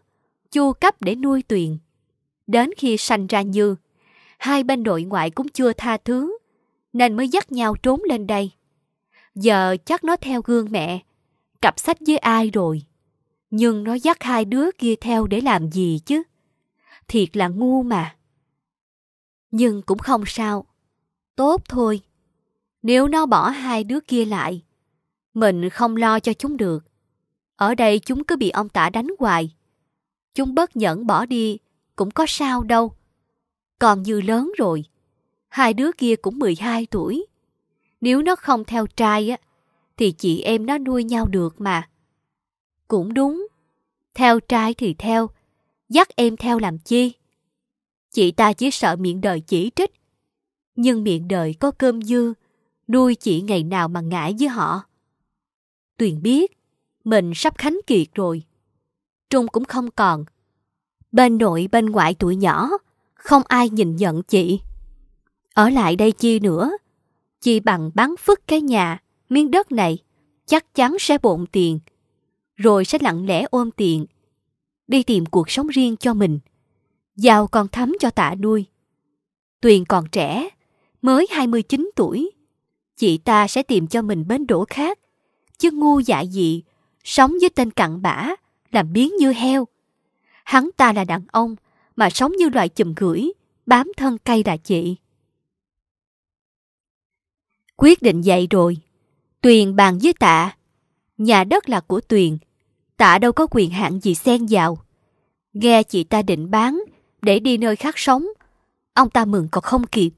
chu cấp để nuôi Tuyền. Đến khi sanh ra Như, hai bên nội ngoại cũng chưa tha thứ, nên mới dắt nhau trốn lên đây. Giờ chắc nó theo gương mẹ, cặp sách với ai rồi. Nhưng nó dắt hai đứa kia theo để làm gì chứ? Thiệt là ngu mà. Nhưng cũng không sao. Tốt thôi. Nếu nó bỏ hai đứa kia lại, mình không lo cho chúng được. Ở đây chúng cứ bị ông tả đánh hoài. Chúng bất nhẫn bỏ đi, cũng có sao đâu. Còn Như lớn rồi, hai đứa kia cũng 12 tuổi. Nếu nó không theo trai á, thì chị em nó nuôi nhau được mà. Cũng đúng, theo trai thì theo, dắt em theo làm chi? Chị ta chỉ sợ miệng đời chỉ trích, nhưng miệng đời có cơm dư, nuôi chị ngày nào mà ngại với họ. Tuyền biết, mình sắp khánh kiệt rồi. Trung cũng không còn. Bên nội bên ngoại tuổi nhỏ, không ai nhìn nhận chị. Ở lại đây chi nữa, chị bằng bán phức cái nhà, miếng đất này, chắc chắn sẽ bộn tiền. Rồi sẽ lặng lẽ ôm tiền, đi tìm cuộc sống riêng cho mình. giàu còn thắm cho tạ nuôi. Tuyền còn trẻ, mới 29 tuổi. Chị ta sẽ tìm cho mình bến đỗ khác, chứ ngu dại gì, sống với tên cặn bã, làm biến như heo. Hắn ta là đàn ông, mà sống như loại chùm gửi, bám thân cây là chị. Quyết định vậy rồi, Tuyền bàn với tạ. Nhà đất là của Tuyền, tạ đâu có quyền hạn gì xen vào. Nghe chị ta định bán, để đi nơi khác sống, ông ta mừng còn không kịp.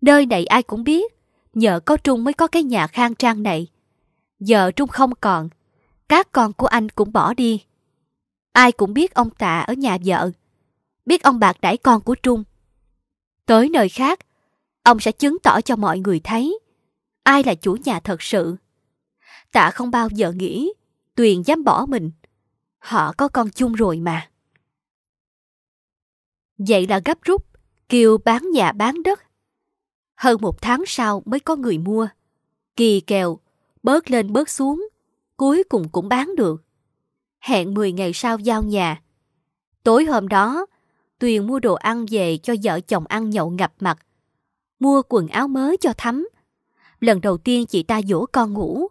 Nơi này ai cũng biết, nhờ có Trung mới có cái nhà khang trang này. Giờ Trung không còn, các con của anh cũng bỏ đi. Ai cũng biết ông Tạ ở nhà vợ, biết ông bạc đãi con của Trung. Tới nơi khác, ông sẽ chứng tỏ cho mọi người thấy ai là chủ nhà thật sự. Tạ không bao giờ nghĩ Tuyền dám bỏ mình. Họ có con chung rồi mà. Vậy là gấp rút, kêu bán nhà bán đất. Hơn một tháng sau mới có người mua. Kỳ kèo, bớt lên bớt xuống, cuối cùng cũng bán được. Hẹn 10 ngày sau giao nhà. Tối hôm đó, Tuyền mua đồ ăn về cho vợ chồng ăn nhậu ngập mặt. Mua quần áo mới cho Thắm. Lần đầu tiên chị ta dỗ con ngủ.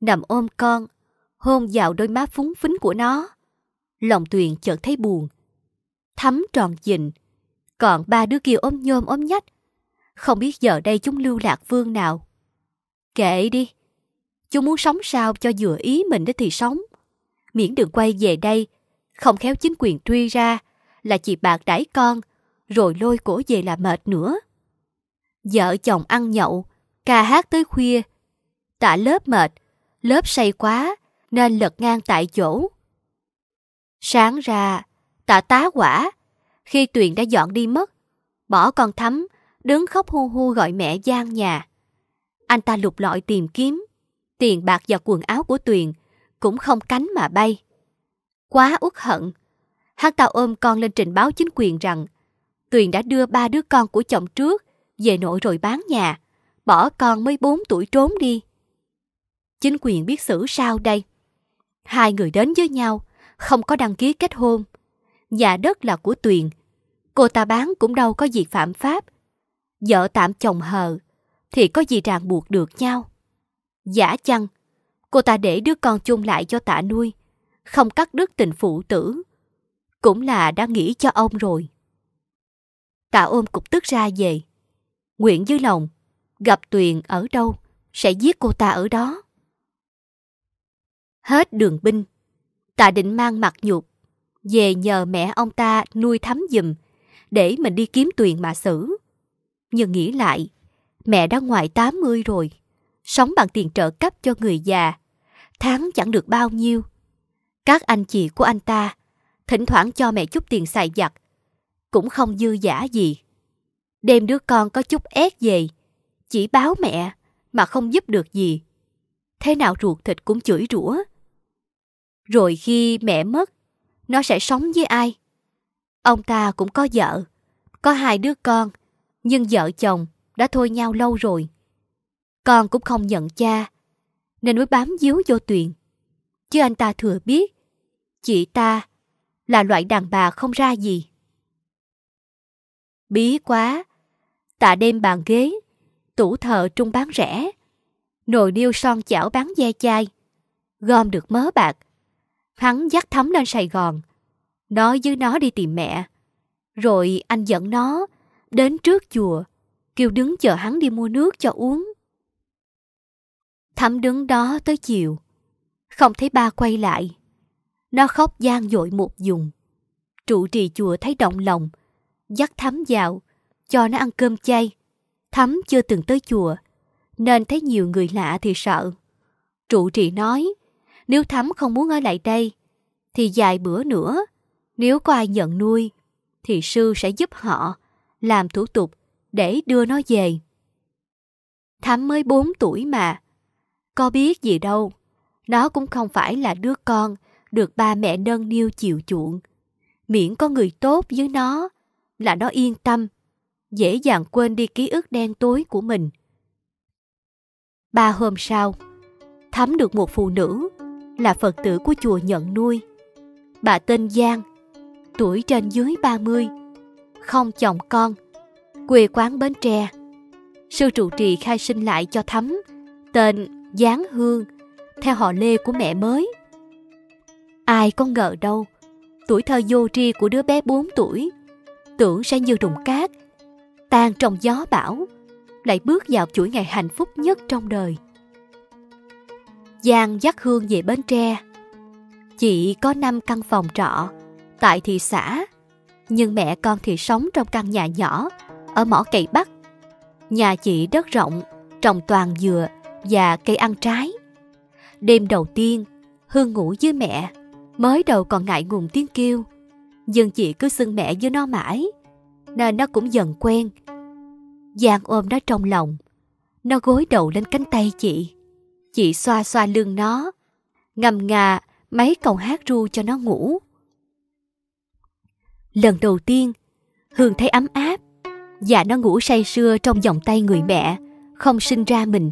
Nằm ôm con, hôn vào đôi má phúng phính của nó. Lòng Tuyền chợt thấy buồn. Thắm tròn dình. Còn ba đứa kia ôm nhôm ôm nhách. Không biết giờ đây chúng lưu lạc vương nào. Kệ đi. Chúng muốn sống sao cho vừa ý mình thì sống. Miễn đừng quay về đây. Không khéo chính quyền truy ra là chị bạc đãi con, rồi lôi cổ về là mệt nữa. Vợ chồng ăn nhậu, ca hát tới khuya. Tạ lớp mệt, lớp say quá nên lật ngang tại chỗ. Sáng ra, tạ tá quả. Khi Tuyền đã dọn đi mất, bỏ con thắm, đứng khóc hu hu gọi mẹ gian nhà. Anh ta lục lọi tìm kiếm, tiền bạc và quần áo của Tuyền cũng không cánh mà bay. Quá uất hận, hắn ta ôm con lên trình báo chính quyền rằng Tuyền đã đưa ba đứa con của chồng trước về nội rồi bán nhà, bỏ con mới 4 tuổi trốn đi. Chính quyền biết xử sao đây? Hai người đến với nhau, không có đăng ký kết hôn. Nhà đất là của Tuyền. Cô ta bán cũng đâu có gì phạm pháp. Vợ tạm chồng hờ, thì có gì ràng buộc được nhau. Giả chăng, cô ta để đứa con chung lại cho tạ nuôi, không cắt đứt tình phụ tử. Cũng là đã nghĩ cho ông rồi. Tạ ôm cục tức ra về. Nguyện dưới lòng, gặp Tuyền ở đâu, sẽ giết cô ta ở đó. Hết đường binh, tạ định mang mặt nhục, về nhờ mẹ ông ta nuôi thắm giùm, để mình đi kiếm Tuyền mà xử. Nhưng nghĩ lại, mẹ đã ngoài 80 rồi, sống bằng tiền trợ cấp cho người già, tháng chẳng được bao nhiêu. Các anh chị của anh ta thỉnh thoảng cho mẹ chút tiền xài giặt, cũng không dư giả gì. Đêm đứa con có chút ép về, chỉ báo mẹ mà không giúp được gì. Thế nào ruột thịt cũng chửi rủa. Rồi khi mẹ mất, nó sẽ sống với ai? Ông ta cũng có vợ, có hai đứa con, nhưng vợ chồng đã thôi nhau lâu rồi. Con cũng không nhận cha, nên mới bám díu vô Tuyền. Chứ anh ta thừa biết, chị ta là loại đàn bà không ra gì. Bí quá, tạ đêm bàn ghế, tủ thờ trung bán rẻ, nồi niêu son chảo bán ve chai, gom được mớ bạc. Hắn dắt thấm lên Sài Gòn, nói với nó đi tìm mẹ. Rồi anh dẫn nó đến trước chùa, kêu đứng chờ hắn đi mua nước cho uống. Thắm đứng đó tới chiều, không thấy ba quay lại. Nó khóc gian dội một dùng. Trụ trì chùa thấy động lòng, dắt Thắm vào, cho nó ăn cơm chay. Thắm chưa từng tới chùa, nên thấy nhiều người lạ thì sợ. Trụ trì nói, nếu Thắm không muốn ở lại đây, thì vài bữa nữa, nếu có ai nhận nuôi, thì sư sẽ giúp họ làm thủ tục để đưa nó về. Thắm mới 4 tuổi mà, có biết gì đâu, nó cũng không phải là đứa con được ba mẹ nâng niu chịu chuộng. Miễn có người tốt với nó là nó yên tâm, dễ dàng quên đi ký ức đen tối của mình. Ba hôm sau, thắm được một phụ nữ là Phật tử của chùa nhận nuôi. Bà tên Giang, tuổi trên dưới 30, không chồng con, quê quán Bến Tre. Sư trụ trì khai sinh lại cho Thắm tên Giáng Hương theo họ Lê của mẹ mới. Ai có ngờ đâu, tuổi thơ vô tri của đứa bé 4 tuổi, tưởng sẽ như rụng cát, tan trong gió bão, lại bước vào chuỗi ngày hạnh phúc nhất trong đời. Giang dắt Hương về Bến Tre. Chị có 5 căn phòng trọ tại thị xã, nhưng mẹ con thì sống trong căn nhà nhỏ ở mỏ cày Bắc. Nhà chị đất rộng, trồng toàn dừa và cây ăn trái. Đêm đầu tiên, Hương ngủ với mẹ, mới đầu còn ngại ngùng tiếng kêu. Nhưng chị cứ xưng mẹ với nó mãi, nên nó cũng dần quen. Giang ôm nó trong lòng, nó gối đầu lên cánh tay chị. Chị xoa xoa lưng nó, ngầm ngà mấy câu hát ru cho nó ngủ. Lần đầu tiên, Hương thấy ấm áp và nó ngủ say sưa trong vòng tay người mẹ, không sinh ra mình.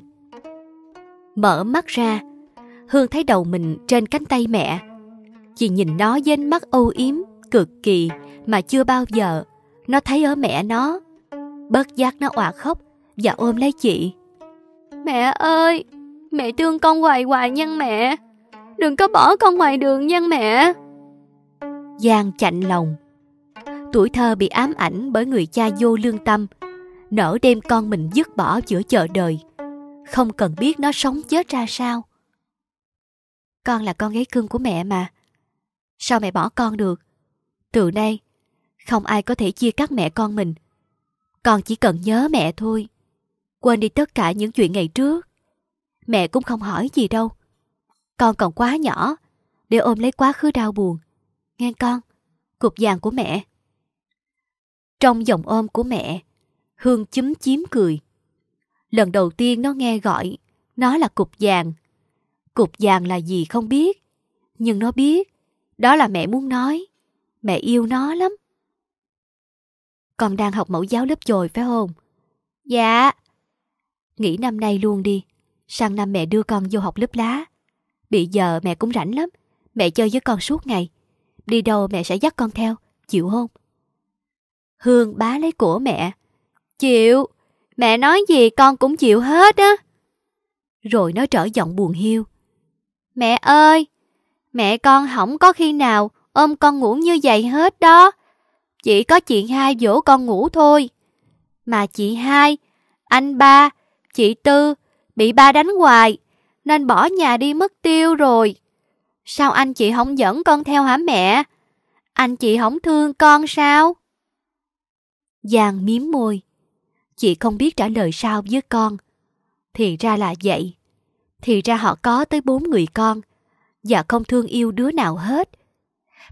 Mở mắt ra, Hương thấy đầu mình trên cánh tay mẹ. Chị nhìn nó với ánh mắt âu yếm, cực kỳ mà chưa bao giờ nó thấy ở mẹ nó. Bất giác nó òa khóc và ôm lấy chị. Mẹ ơi, mẹ thương con hoài hoài nha mẹ. Đừng có bỏ con ngoài đường nha mẹ. Giang chạnh lòng. Tuổi thơ bị ám ảnh bởi người cha vô lương tâm, nỡ đem con mình dứt bỏ giữa chợ đời. Không cần biết nó sống chết ra sao. Con là con gái cưng của mẹ mà. Sao mẹ bỏ con được? Từ nay, không ai có thể chia cắt mẹ con mình. Con chỉ cần nhớ mẹ thôi. Quên đi tất cả những chuyện ngày trước. Mẹ cũng không hỏi gì đâu. Con còn quá nhỏ để ôm lấy quá khứ đau buồn. Nghe con, cục vàng của mẹ. Trong vòng ôm của mẹ, Hương chúm chím cười. Lần đầu tiên nó nghe gọi, nó là cục vàng. Cục vàng là gì không biết, nhưng nó biết, đó là mẹ muốn nói. Mẹ yêu nó lắm. Con đang học mẫu giáo lớp chồi phải không? Dạ. Nghỉ năm nay luôn đi, sang năm mẹ đưa con vô học lớp lá. Bị giờ mẹ cũng rảnh lắm, mẹ chơi với con suốt ngày. Đi đâu mẹ sẽ dắt con theo, chịu không? Hương bá lấy của mẹ. Chịu, mẹ nói gì con cũng chịu hết á. Rồi nó trở giọng buồn hiu. Mẹ ơi, mẹ con không có khi nào ôm con ngủ như vậy hết đó. Chỉ có chị hai dỗ con ngủ thôi. Mà chị hai, anh ba, chị Tư bị ba đánh hoài nên bỏ nhà đi mất tiêu rồi. Sao anh chị không dẫn con theo hả mẹ? Anh chị không thương con sao? Giàng miếm môi. Chị không biết trả lời sao với con. Thì ra là vậy. Thì ra họ có tới bốn người con và không thương yêu đứa nào hết.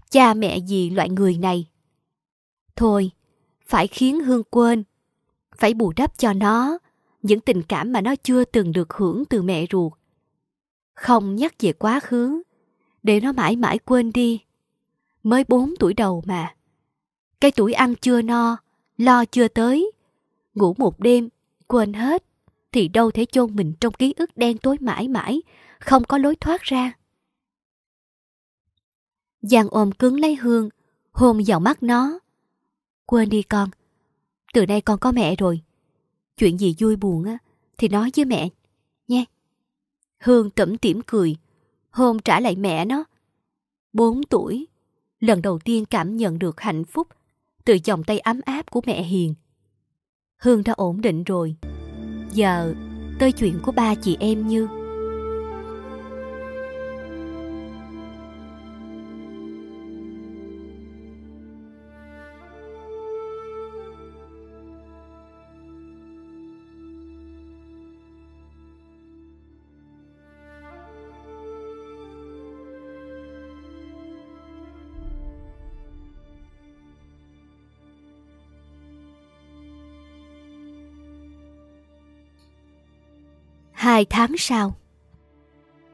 Cha mẹ gì loại người này. Thôi, phải khiến Hương quên, phải bù đắp cho nó những tình cảm mà nó chưa từng được hưởng từ mẹ ruột. Không nhắc về quá khứ, để nó mãi mãi quên đi. Mới bốn tuổi đầu mà. Cái tuổi ăn chưa no, lo chưa tới. Ngủ một đêm, quên hết, thì đâu thể chôn mình trong ký ức đen tối mãi mãi, không có lối thoát ra. Giang ôm cứng lấy Hương, hôn vào mắt nó. Quên đi con, từ nay con có mẹ rồi. Chuyện gì vui buồn á, thì nói với mẹ, nha. Hương tẩm tỉm cười, hôn trả lại mẹ nó. Bốn tuổi, lần đầu tiên cảm nhận được hạnh phúc từ vòng tay ấm áp của mẹ Hiền. Hương đã ổn định rồi. Giờ tới chuyện của ba chị em Như. Hai tháng sau,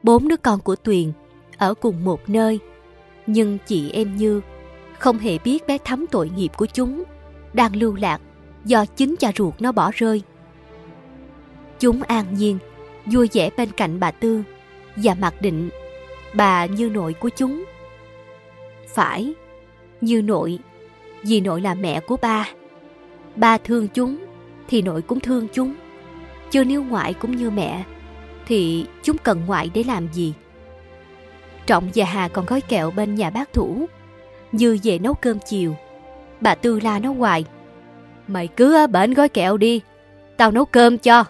bốn đứa con của Tuyền ở cùng một nơi, nhưng chị em Như không hề biết bé thắm tội nghiệp của chúng đang lưu lạc do chính cha ruột nó bỏ rơi. Chúng an nhiên, vui vẻ bên cạnh bà Tư và mặc định bà như nội của chúng. Phải, như nội, vì nội là mẹ của ba. Ba thương chúng, thì nội cũng thương chúng chưa níu ngoại cũng như mẹ, thì chúng cần ngoại để làm gì? Trọng và Hà còn gói kẹo bên nhà bác thủ, Như về nấu cơm chiều. Bà Tư la nó hoài. Mày cứ ở bển gói kẹo đi, tao nấu cơm cho.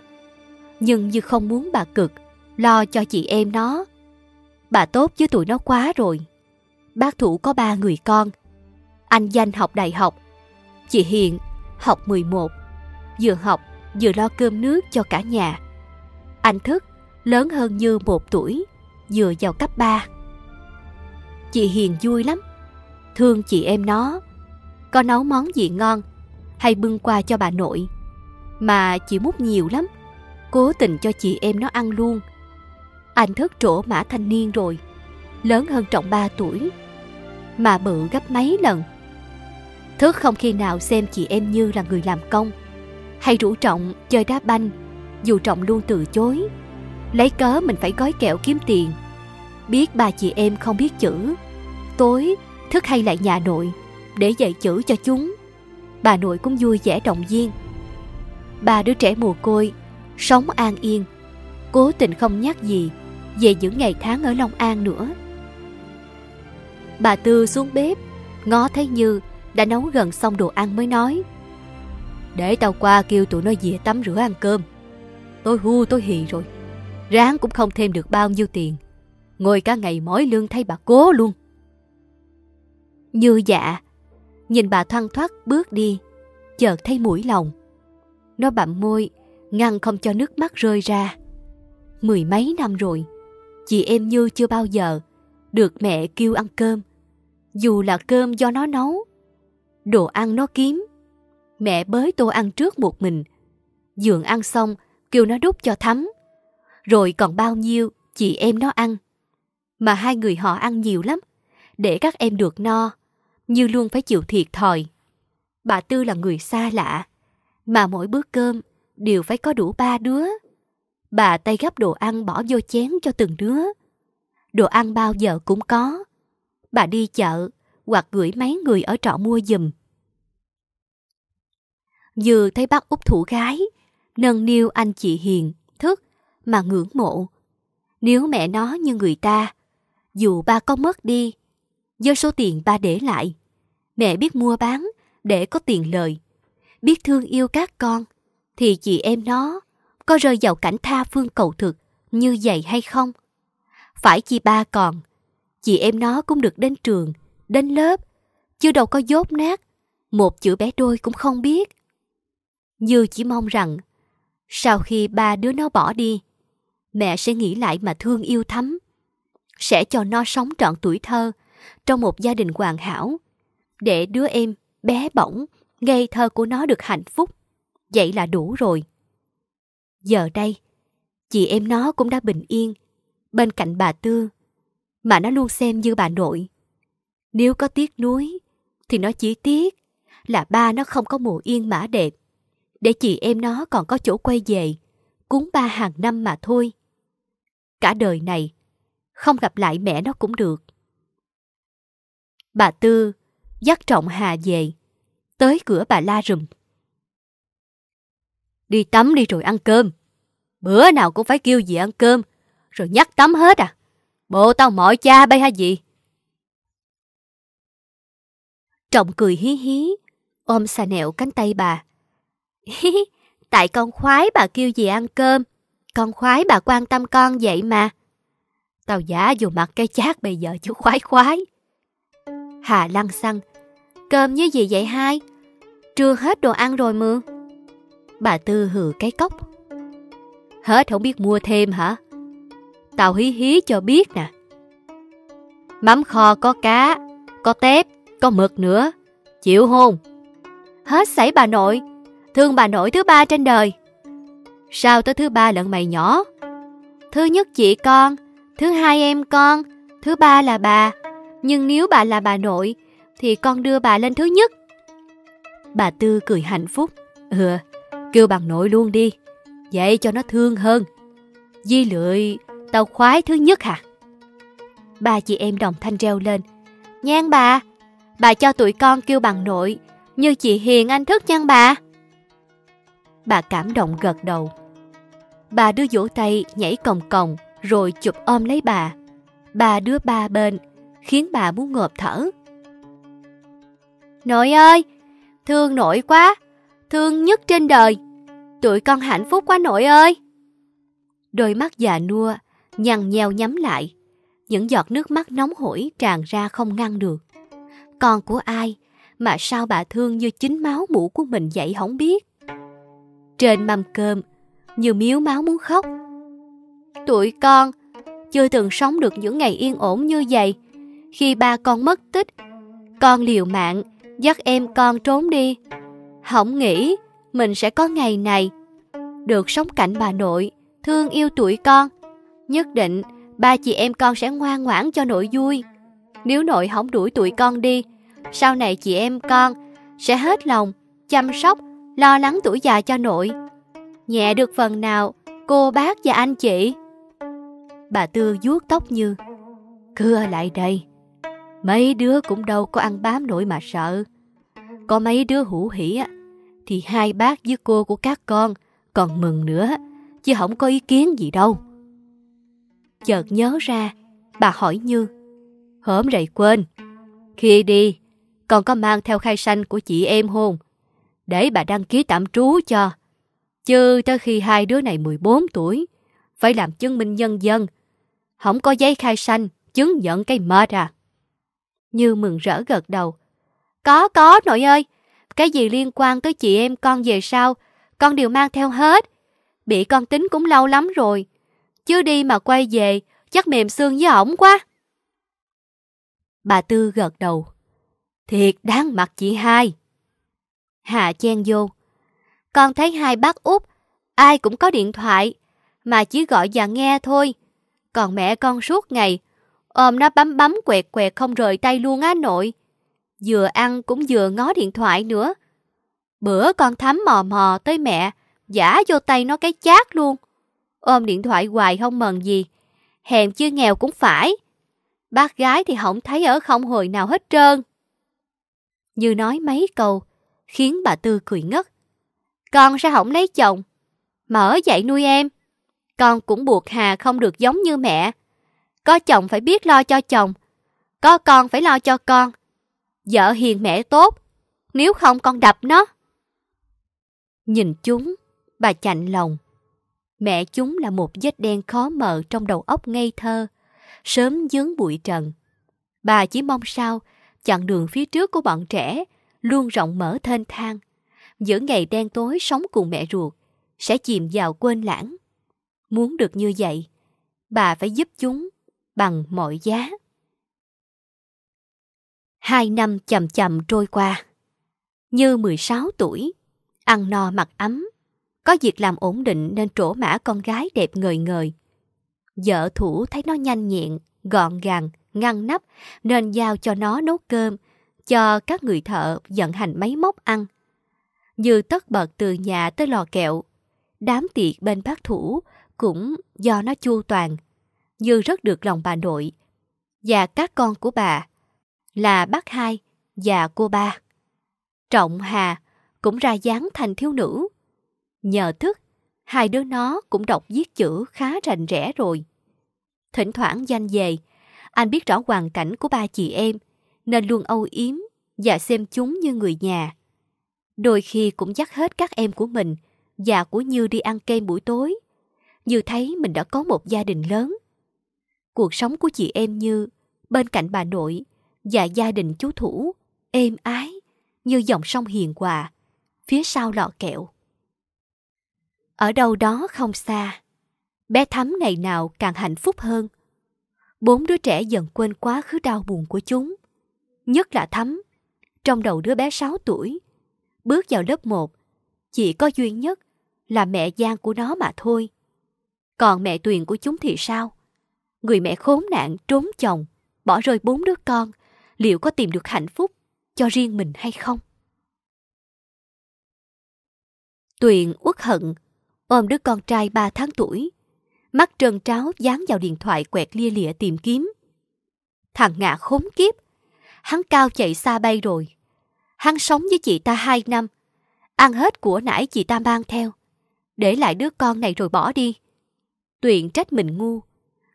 Nhưng Như không muốn bà cực, lo cho chị em nó. Bà tốt với tụi nó quá rồi. Bác thủ có ba người con. Anh Danh học đại học. Chị Hiền học 11. Vừa học vừa lo cơm nước cho cả nhà. Anh Thức lớn hơn Như một tuổi, vừa vào cấp 3. Chị Hiền vui lắm, thương chị em nó. Có nấu món gì ngon, hay bưng qua cho bà nội. Mà chị múc nhiều lắm, cố tình cho chị em nó ăn luôn. Anh Thức trổ mã thanh niên rồi, lớn hơn Trọng 3 tuổi, mà bự gấp mấy lần. Thức không khi nào xem chị em Như là người làm công, hay rủ Trọng chơi đá banh, dù Trọng luôn từ chối. Lấy cớ mình phải gói kẹo kiếm tiền. Biết ba chị em không biết chữ, tối thức hay lại nhà nội để dạy chữ cho chúng. Bà nội cũng vui vẻ động viên. Ba đứa trẻ mồ côi, sống an yên, cố tình không nhắc gì về những ngày tháng ở Long An nữa. Bà Tư xuống bếp, ngó thấy Như đã nấu gần xong đồ ăn mới nói. Để tao qua kêu tụi nó về tắm rửa ăn cơm. Tôi hu tôi hì rồi. Ráng cũng không thêm được bao nhiêu tiền. Ngồi cả ngày mỏi lương thay bà cố luôn. Như dạ, nhìn bà thoăn thoát bước đi, chợt thấy mũi lòng. Nó bặm môi, ngăn không cho nước mắt rơi ra. Mười mấy năm rồi, chị em Như chưa bao giờ được mẹ kêu ăn cơm. Dù là cơm do nó nấu, đồ ăn nó kiếm. Mẹ bới tô ăn trước một mình. Dường ăn xong, kêu nó đút cho thắm. Rồi còn bao nhiêu chị em nó ăn. Mà hai người họ ăn nhiều lắm. Để các em được no, như luôn phải chịu thiệt thòi. Bà Tư là người xa lạ, mà mỗi bữa cơm đều phải có đủ ba đứa. Bà tay gấp đồ ăn bỏ vô chén cho từng đứa. Đồ ăn bao giờ cũng có. Bà đi chợ hoặc gửi mấy người ở trọ mua giùm. Vừa thấy bác út thủ gái, nâng niu anh chị Hiền, thức mà ngưỡng mộ. Nếu mẹ nó như người ta, dù ba có mất đi, do số tiền ba để lại, mẹ biết mua bán để có tiền lời, biết thương yêu các con, thì chị em nó có rơi vào cảnh tha phương cầu thực như vậy hay không? Phải chi ba còn, chị em nó cũng được đến trường, đến lớp, chứ đâu có dốt nát, một chữ bé đôi cũng không biết. Như chỉ mong rằng, sau khi ba đứa nó bỏ đi, mẹ sẽ nghĩ lại mà thương yêu thắm, sẽ cho nó sống trọn tuổi thơ trong một gia đình hoàn hảo, để đứa em bé bỏng ngây thơ của nó được hạnh phúc. Vậy là đủ rồi. Giờ đây, chị em nó cũng đã bình yên, bên cạnh bà Tư, mà nó luôn xem như bà nội. Nếu có tiếc nuối, thì nó chỉ tiếc là ba nó không có mùa yên mã đẹp, để chị em nó còn có chỗ quay về, cúng ba hàng năm mà thôi. Cả đời này, không gặp lại mẹ nó cũng được. Bà Tư dắt Trọng Hà về, tới cửa bà la rùm. Đi tắm đi rồi ăn cơm. Bữa nào cũng phải kêu gì ăn cơm, rồi nhắc tắm hết à. Bộ tao mỏi cha bay hay gì? Trọng cười hí hí, ôm xà nẹo cánh tay bà. Tại con khoái bà kêu gì ăn cơm, con khoái bà quan tâm con vậy mà. Tao giả dù mặt cái chát bây giờ chứ khoái khoái. Hà lăng xăng. Cơm như gì vậy hai? Trưa hết đồ ăn rồi mưa. Bà Tư hừ cái cốc. Hết không biết mua thêm hả? Tao hí hí cho biết nè. Mắm kho có cá, có tép, có mực nữa. Chịu hôn. Hết sảy bà nội. Thương bà nội thứ ba trên đời. Sao tới thứ ba lận mày nhỏ? Thứ nhất chị con, thứ hai em con, thứ ba là bà. Nhưng nếu bà là bà nội, thì con đưa bà lên thứ nhất. Bà Tư cười hạnh phúc. Ừ, kêu bằng nội luôn đi. Vậy cho nó thương hơn. Di lưỡi, tao khoái thứ nhất hả? Ba chị em đồng thanh reo lên. Nhan bà, bà cho tụi con kêu bằng nội, như chị Hiền anh thức nhan bà. Bà cảm động gật đầu. Bà đưa vỗ tay nhảy còng còng rồi chụp ôm lấy bà. Bà đưa ba bên, khiến bà muốn ngộp thở. Nội ơi, thương nội quá, thương nhất trên đời. Tụi con hạnh phúc quá nội ơi. Đôi mắt già nua, nhằn nheo nhắm lại. Những giọt nước mắt nóng hổi tràn ra không ngăn được. Con của ai mà sao bà thương như chính máu mũ của mình vậy không biết. Trên mâm cơm, như miếu máu muốn khóc. Tụi con chưa từng sống được những ngày yên ổn như vậy. Khi ba con mất tích, con liều mạng dắt em con trốn đi. Không nghĩ mình sẽ có ngày này. Được sống cạnh bà nội, thương yêu tuổi con. Nhất định ba chị em con sẽ ngoan ngoãn cho nội vui. Nếu nội không đuổi tụi con đi, sau này chị em con sẽ hết lòng, chăm sóc, lo lắng tuổi già cho nội. Nhẹ được phần nào, cô bác và anh chị. Bà Tư vuốt tóc như, cưa lại đây. Mấy đứa cũng đâu có ăn bám nổi mà sợ. Có mấy đứa hủ hỉ á, thì hai bác với cô của các con còn mừng nữa, chứ không có ý kiến gì đâu. Chợt nhớ ra, bà hỏi Như, hổm rầy quên, khi đi, còn có mang theo khai sanh của chị em hôn, để bà đăng ký tạm trú cho. Chứ tới khi hai đứa này 14 tuổi, phải làm chứng minh nhân dân, không có giấy khai sanh, chứng nhận cái mệt à. Như mừng rỡ gật đầu. Có, có, nội ơi. Cái gì liên quan tới chị em con về sau, con đều mang theo hết. Bị con tính cũng lâu lắm rồi. Chứ đi mà quay về, chắc mềm xương với ổng quá. Bà Tư gật đầu. Thiệt đáng mặt chị hai. Hạ chen vô. Con thấy hai bác út, ai cũng có điện thoại, mà chỉ gọi và nghe thôi. Còn mẹ con suốt ngày, ôm nó bấm bấm quẹt quẹt không rời tay luôn á nội. Vừa ăn cũng vừa ngó điện thoại nữa. Bữa con thắm mò mò tới mẹ, giả vô tay nó cái chát luôn. Ôm điện thoại hoài không mần gì. Hèn chưa nghèo cũng phải. Bác gái thì không thấy ở không hồi nào hết trơn. Như nói mấy câu, khiến bà Tư cười ngất. Con sẽ không lấy chồng, mở dạy nuôi em. Con cũng buộc Hà không được giống như mẹ. Có chồng phải biết lo cho chồng, có con phải lo cho con. Vợ hiền mẹ tốt, nếu không con đập nó. Nhìn chúng, bà chạnh lòng. Mẹ chúng là một vết đen khó mờ trong đầu óc ngây thơ, sớm dướng bụi trần. Bà chỉ mong sao chặng đường phía trước của bọn trẻ luôn rộng mở thênh thang. Giữa ngày đen tối sống cùng mẹ ruột, sẽ chìm vào quên lãng. Muốn được như vậy, bà phải giúp chúng bằng mọi giá. Hai năm chậm chậm trôi qua. Như 16 tuổi, ăn no mặc ấm, có việc làm ổn định nên trổ mã con gái đẹp ngời ngời. Vợ thủ thấy nó nhanh nhẹn, gọn gàng, ngăn nắp nên giao cho nó nấu cơm, cho các người thợ vận hành máy móc ăn. Như tất bật từ nhà tới lò kẹo, đám tiệc bên bác thủ cũng do nó chu toàn. Như rất được lòng bà nội và các con của bà là bác hai và cô ba. Trọng Hà cũng ra dáng thành thiếu nữ. Nhờ thức, hai đứa nó cũng đọc viết chữ khá rành rẽ rồi. Thỉnh thoảng danh về, anh biết rõ hoàn cảnh của ba chị em, nên luôn âu yếm và xem chúng như người nhà. Đôi khi cũng dắt hết các em của mình và của Như đi ăn kem buổi tối. Như thấy mình đã có một gia đình lớn. Cuộc sống của chị em Như bên cạnh bà nội và gia đình chú Thủ êm ái như dòng sông hiền hòa phía sau lọ kẹo. Ở đâu đó không xa, bé Thắm ngày nào càng hạnh phúc hơn. Bốn đứa trẻ dần quên quá khứ đau buồn của chúng. Nhất là Thắm, trong đầu đứa bé 6 tuổi, bước vào lớp 1, chỉ có duy nhất là mẹ Giang của nó mà thôi. Còn mẹ Tuyền của chúng thì sao? Người mẹ khốn nạn trốn chồng, bỏ rơi bốn đứa con, liệu có tìm được hạnh phúc cho riêng mình hay không? Tuyền uất hận, ôm đứa con trai 3 tháng tuổi. Mắt trơn tráo dán vào điện thoại quẹt lia lịa tìm kiếm. Thằng ngạ khốn kiếp, hắn cao chạy xa bay rồi. Hắn sống với chị ta hai năm, ăn hết của nãy chị ta mang theo, để lại đứa con này rồi bỏ đi. Tuyền trách mình ngu,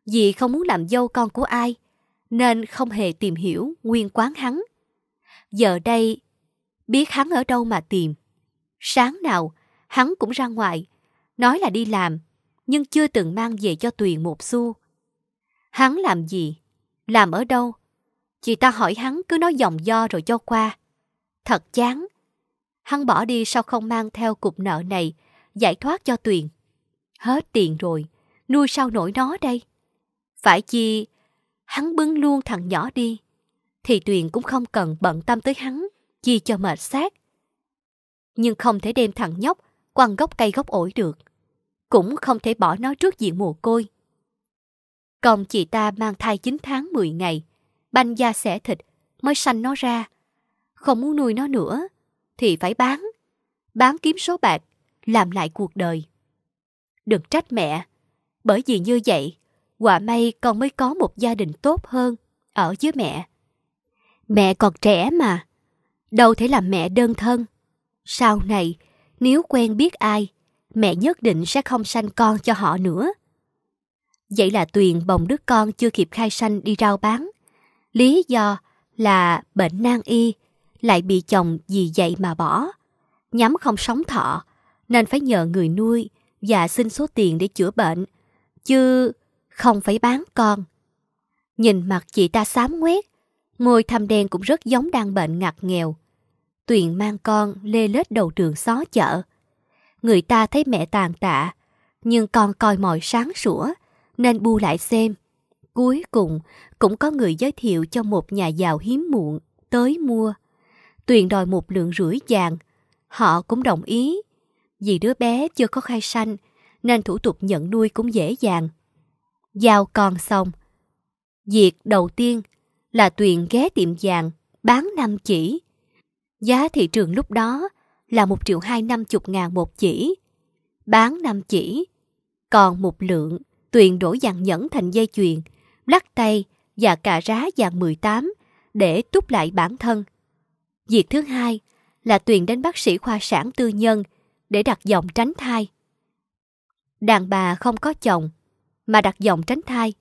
vì không muốn làm dâu con của ai, nên không hề tìm hiểu nguyên quán hắn. Giờ đây, biết hắn ở đâu mà tìm. Sáng nào, hắn cũng ra ngoài, nói là đi làm, nhưng chưa từng mang về cho Tuyền một xu. Hắn làm gì? Làm ở đâu? Chị ta hỏi hắn cứ nói dòng do rồi cho qua. Thật chán. Hắn bỏ đi sao không mang theo cục nợ này, giải thoát cho Tuyền. Hết tiền rồi, nuôi sao nổi nó đây? Phải chi hắn bưng luôn thằng nhỏ đi, thì Tuyền cũng không cần bận tâm tới hắn, chi cho mệt xác. Nhưng không thể đem thằng nhóc quăng gốc cây gốc ổi được. Cũng không thể bỏ nó trước diện mồ côi. Còn chị ta mang thai 9 tháng 10 ngày, banh da xẻ thịt mới sanh nó ra. Không muốn nuôi nó nữa, thì phải bán. Bán kiếm số bạc, làm lại cuộc đời. Đừng trách mẹ, bởi vì như vậy, quả may con mới có một gia đình tốt hơn ở với mẹ. Mẹ còn trẻ mà, đâu thể làm mẹ đơn thân. Sau này, nếu quen biết ai, mẹ nhất định sẽ không sanh con cho họ nữa. Vậy là Tuyền bồng đứa con chưa kịp khai sanh đi rao bán. Lý do là bệnh nan y, lại bị chồng vì vậy mà bỏ. Nhắm không sống thọ, nên phải nhờ người nuôi và xin số tiền để chữa bệnh, chứ không phải bán con. Nhìn mặt chị ta xám ngoét, môi thâm đen cũng rất giống đang bệnh ngặt nghèo. Tuyền mang con lê lết đầu đường xó chợ. Người ta thấy mẹ tàn tạ, nhưng con coi mọi sáng sủa, nên bu lại xem. Cuối cùng cũng có người giới thiệu cho một nhà giàu hiếm muộn tới mua. Tuyền đòi một lượng rưỡi vàng, họ cũng đồng ý. Vì đứa bé chưa có khai sanh, nên thủ tục nhận nuôi cũng dễ dàng. Giao con xong. Việc đầu tiên là Tuyền ghé tiệm vàng, bán năm chỉ. Giá thị trường lúc đó là một triệu hai năm chục ngàn một chỉ. Bán năm chỉ. Còn một lượng, Tuyền đổ vàng nhẫn thành dây chuyền, lắc tay và cà rá vàng 18 để túc lại bản thân. Việc thứ hai là Tuyền đến bác sĩ khoa sản tư nhân để đặt giọng tránh thai. Đàn bà không có chồng mà đặt giọng tránh thai.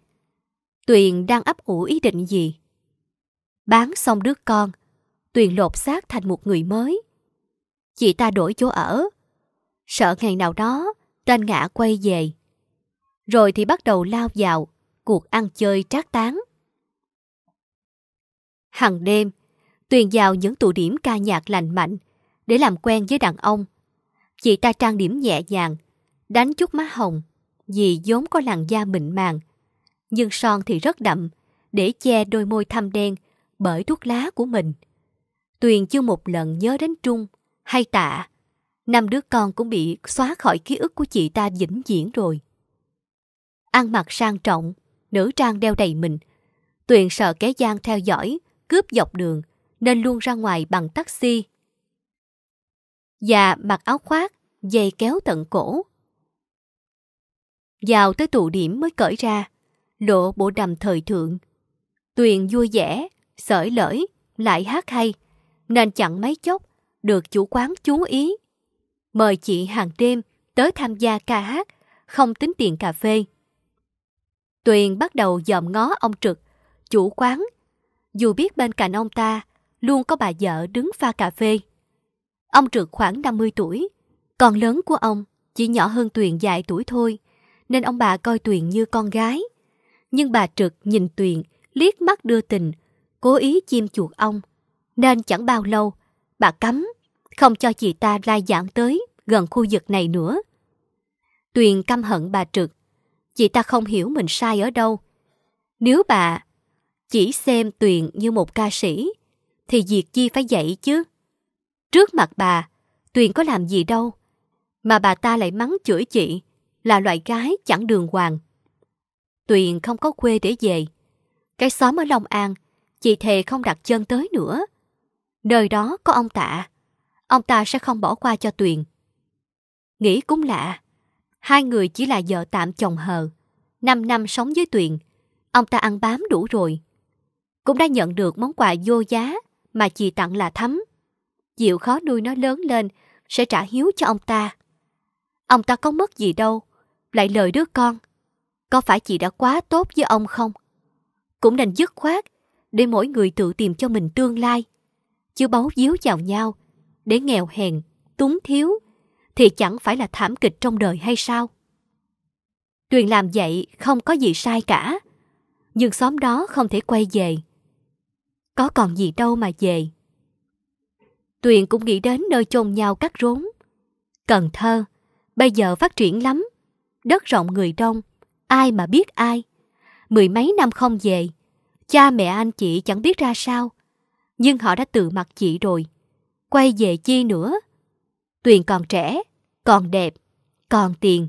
Tuyền đang ấp ủ ý định gì? Bán xong đứa con, Tuyền lột xác thành một người mới. Chị ta đổi chỗ ở. Sợ ngày nào đó, tên ngã quay về. Rồi thì bắt đầu lao vào cuộc ăn chơi trác tán. Hằng đêm, Tuyền vào những tụ điểm ca nhạc lành mạnh để làm quen với đàn ông. Chị ta trang điểm nhẹ nhàng, đánh chút má hồng vì vốn có làn da mịn màng. Nhưng son thì rất đậm để che đôi môi thâm đen bởi thuốc lá của mình. Tuyền chưa một lần nhớ đến Trung hay Tạ. Năm đứa con cũng bị xóa khỏi ký ức của chị ta vĩnh viễn rồi. Ăn mặc sang trọng, nữ trang đeo đầy mình. Tuyền sợ kẻ gian theo dõi, cướp dọc đường, nên luôn ra ngoài bằng taxi. Và mặc áo khoác, dây kéo tận cổ. Vào tới tụ điểm mới cởi ra, lộ bộ đầm thời thượng. Tuyền vui vẻ, sởi lởi, lại hát hay, nên chẳng mấy chốc được chủ quán chú ý. Mời chị hàng đêm tới tham gia ca hát, không tính tiền cà phê. Tuyền bắt đầu dòm ngó ông Trực, chủ quán. Dù biết bên cạnh ông ta luôn có bà vợ đứng pha cà phê. Ông Trực khoảng 50 tuổi, còn lớn của ông chỉ nhỏ hơn Tuyền vài tuổi thôi, nên ông bà coi Tuyền như con gái. Nhưng bà Trực nhìn Tuyền, liếc mắt đưa tình, cố ý chim chuột ông. Nên chẳng bao lâu, bà cấm, không cho chị ta lai giảng tới gần khu vực này nữa. Tuyền căm hận bà Trực. Chị ta không hiểu mình sai ở đâu. Nếu bà chỉ xem Tuyền như một ca sĩ, thì Diệt chi phải dạy chứ. Trước mặt bà, Tuyền có làm gì đâu, mà bà ta lại mắng chửi chị là loại gái chẳng đường hoàng. Tuyền không có quê để về. Cái xóm ở Long An, chị thề không đặt chân tới nữa. Nơi đó có ông tạ, ông ta sẽ không bỏ qua cho Tuyền. Nghĩ cũng lạ, hai người chỉ là vợ tạm chồng hờ. Năm năm sống với Tuyền, ông ta ăn bám đủ rồi. Cũng đã nhận được món quà vô giá mà chị tặng là thắm Chịu khó nuôi nó lớn lên, sẽ trả hiếu cho ông ta. Ông ta có mất gì đâu, lại lời đứa con. Có phải chị đã quá tốt với ông không? Cũng nên dứt khoát, để mỗi người tự tìm cho mình tương lai. Chứ bấu díu vào nhau, để nghèo hèn, túng thiếu, thì chẳng phải là thảm kịch trong đời hay sao? Tuyền làm vậy không có gì sai cả, nhưng xóm đó không thể quay về. Có còn gì đâu mà về. Tuyền cũng nghĩ đến nơi chôn nhau cắt rốn. Cần Thơ, bây giờ phát triển lắm. Đất rộng người đông, ai mà biết ai. Mười mấy năm không về, cha mẹ anh chị chẳng biết ra sao. Nhưng họ đã tự mặt chị rồi. Quay về chi nữa? Tuyền còn trẻ, còn đẹp, còn tiền.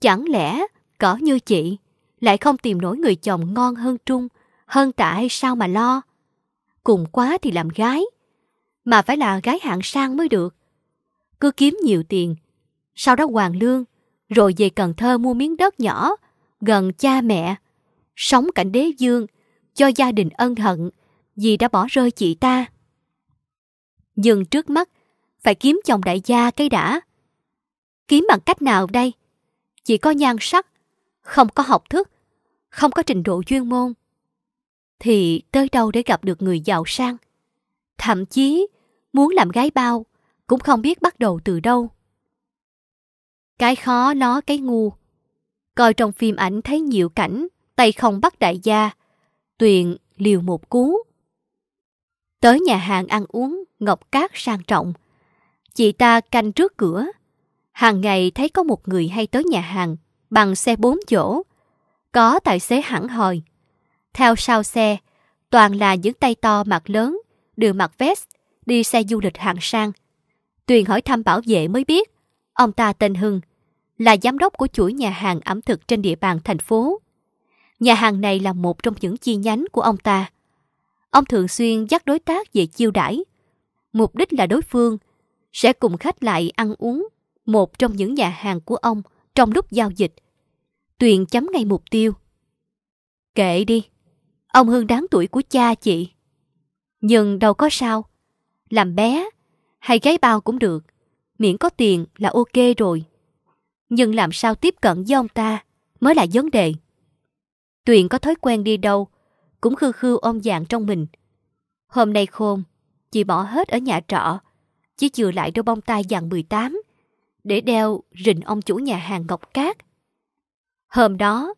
Chẳng lẽ cỡ như chị lại không tìm nổi người chồng ngon hơn Trung, hơn tạ hay sao mà lo? Cùng quá thì làm gái, mà phải là gái hạng sang mới được. Cứ kiếm nhiều tiền, sau đó hoàn lương, rồi về Cần Thơ mua miếng đất nhỏ, gần cha mẹ, sống cảnh đế dương, cho gia đình ân hận vì đã bỏ rơi chị ta. Nhưng trước mắt, phải kiếm chồng đại gia cái đã. Kiếm bằng cách nào đây? Chỉ có nhan sắc, không có học thức, không có trình độ chuyên môn. Thì tới đâu để gặp được người giàu sang? Thậm chí, muốn làm gái bao, cũng không biết bắt đầu từ đâu. Cái khó nó cái ngu. Coi trong phim ảnh thấy nhiều cảnh, tay không bắt đại gia. Tuyền liều một cú. Tới nhà hàng ăn uống, ngọc cát sang trọng. Chị ta canh trước cửa. Hàng ngày thấy có một người hay tới nhà hàng, bằng xe bốn chỗ. Có tài xế hẳn hòi. Theo sau xe, toàn là những tay to mặt lớn, đều mặc vest, đi xe du lịch hạng sang. Tuyền hỏi thăm bảo vệ mới biết, ông ta tên Hưng, là giám đốc của chuỗi nhà hàng ẩm thực trên địa bàn thành phố. Nhà hàng này là một trong những chi nhánh của ông ta. Ông thường xuyên dắt đối tác về chiêu đãi. Mục đích là đối phương sẽ cùng khách lại ăn uống một trong những nhà hàng của ông trong lúc giao dịch. Tuyền chấm ngay mục tiêu. Kệ đi, ông hơn đáng tuổi của cha chị. Nhưng đâu có sao, làm bé hay gái bao cũng được, miễn có tiền là ok rồi. Nhưng làm sao tiếp cận với ông ta mới là vấn đề. Tuyền có thói quen đi đâu, cũng khư khư ôm dạng trong mình. Hôm nay khôn, chị bỏ hết ở nhà trọ, chỉ chừa lại đôi bông tai dặn 18, để đeo rình ông chủ nhà hàng Ngọc Cát. Hôm đó,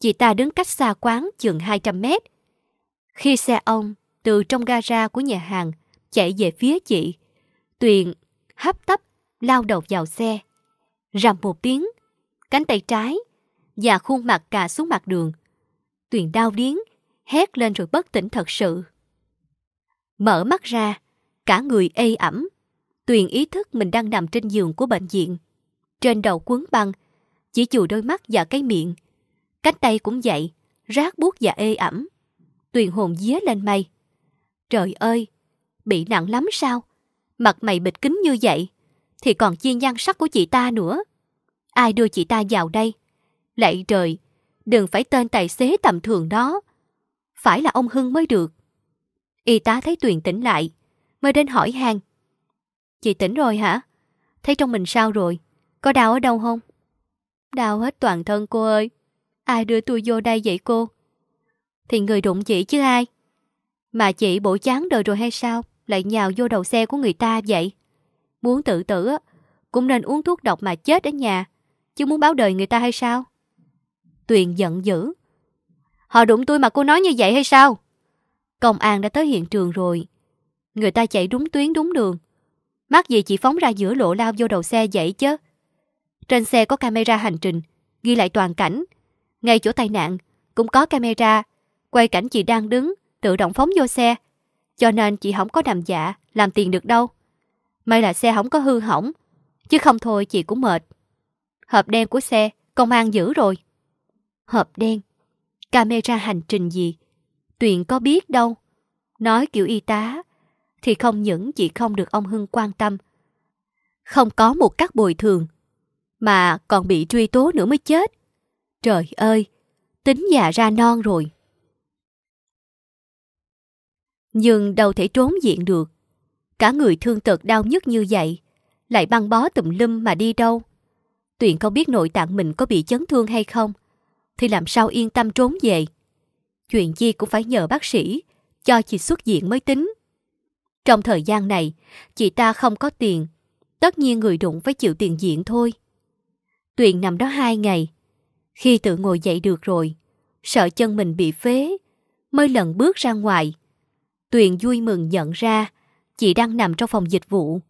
chị ta đứng cách xa quán chừng 200 mét. Khi xe ông từ trong gara của nhà hàng chạy về phía chị, Tuyền hấp tấp lao đầu vào xe. Rầm một tiếng, cánh tay trái và khuôn mặt cà xuống mặt đường. Tuyền đau điếng, hét lên rồi bất tỉnh thật sự. Mở mắt ra, Cả người ê ẩm. Tuyền ý thức mình đang nằm trên giường của bệnh viện. Trên đầu quấn băng, chỉ chùi đôi mắt và cái miệng. Cánh tay cũng vậy, rát buốt và ê ẩm. Tuyền hồn día lên mây. Trời ơi, bị nặng lắm sao? Mặt mày bịt kính như vậy, thì còn chi nhan sắc của chị ta nữa. Ai đưa chị ta vào đây? Lạy trời, đừng phải tên tài xế tầm thường đó. Phải là ông Hưng mới được. Y tá thấy Tuyền tỉnh lại, mới đến hỏi han. Chị tỉnh rồi hả? Thấy trong mình sao rồi? Có đau ở đâu không? Đau hết toàn thân cô ơi. Ai đưa tôi vô đây vậy cô? Thì người đụng chị chứ ai? Mà chị bộ chán đời rồi hay sao? Lại nhào vô đầu xe của người ta vậy? Muốn tự tử á? cũng nên uống thuốc độc mà chết ở nhà. Chứ muốn báo đời người ta hay sao? Tuyền giận dữ. Họ đụng tôi mà cô nói như vậy hay sao? Công an đã tới hiện trường rồi. Người ta chạy đúng tuyến, đúng đường. Mắc gì chị phóng ra giữa lộ lao vô đầu xe vậy chứ? Trên xe có camera hành trình, ghi lại toàn cảnh. Ngay chỗ tai nạn, cũng có camera, quay cảnh chị đang đứng, tự động phóng vô xe. Cho nên chị không có nằm dạ, làm tiền được đâu. May là xe không có hư hỏng, chứ không thôi chị cũng mệt. Hộp đen của xe, công an giữ rồi. Hộp đen? Camera hành trình gì? Tuyền có biết đâu. Nói kiểu y tá, thì không những chị không được ông Hưng quan tâm. Không có một các bồi thường, mà còn bị truy tố nữa mới chết. Trời ơi, tính già ra non rồi. Nhưng đâu thể trốn diện được. Cả người thương tật đau nhức như vậy, lại băng bó tùm lum mà đi đâu. Tuyền không biết nội tạng mình có bị chấn thương hay không, thì làm sao yên tâm trốn về. Chuyện gì cũng phải nhờ bác sĩ, cho chị xuất diện mới tính. Trong thời gian này, chị ta không có tiền, tất nhiên người đụng phải chịu tiền diện thôi. Tuyền nằm đó hai ngày. Khi tự ngồi dậy được rồi, sợ chân mình bị phế, mới lần bước ra ngoài. Tuyền vui mừng nhận ra chị đang nằm trong phòng dịch vụ.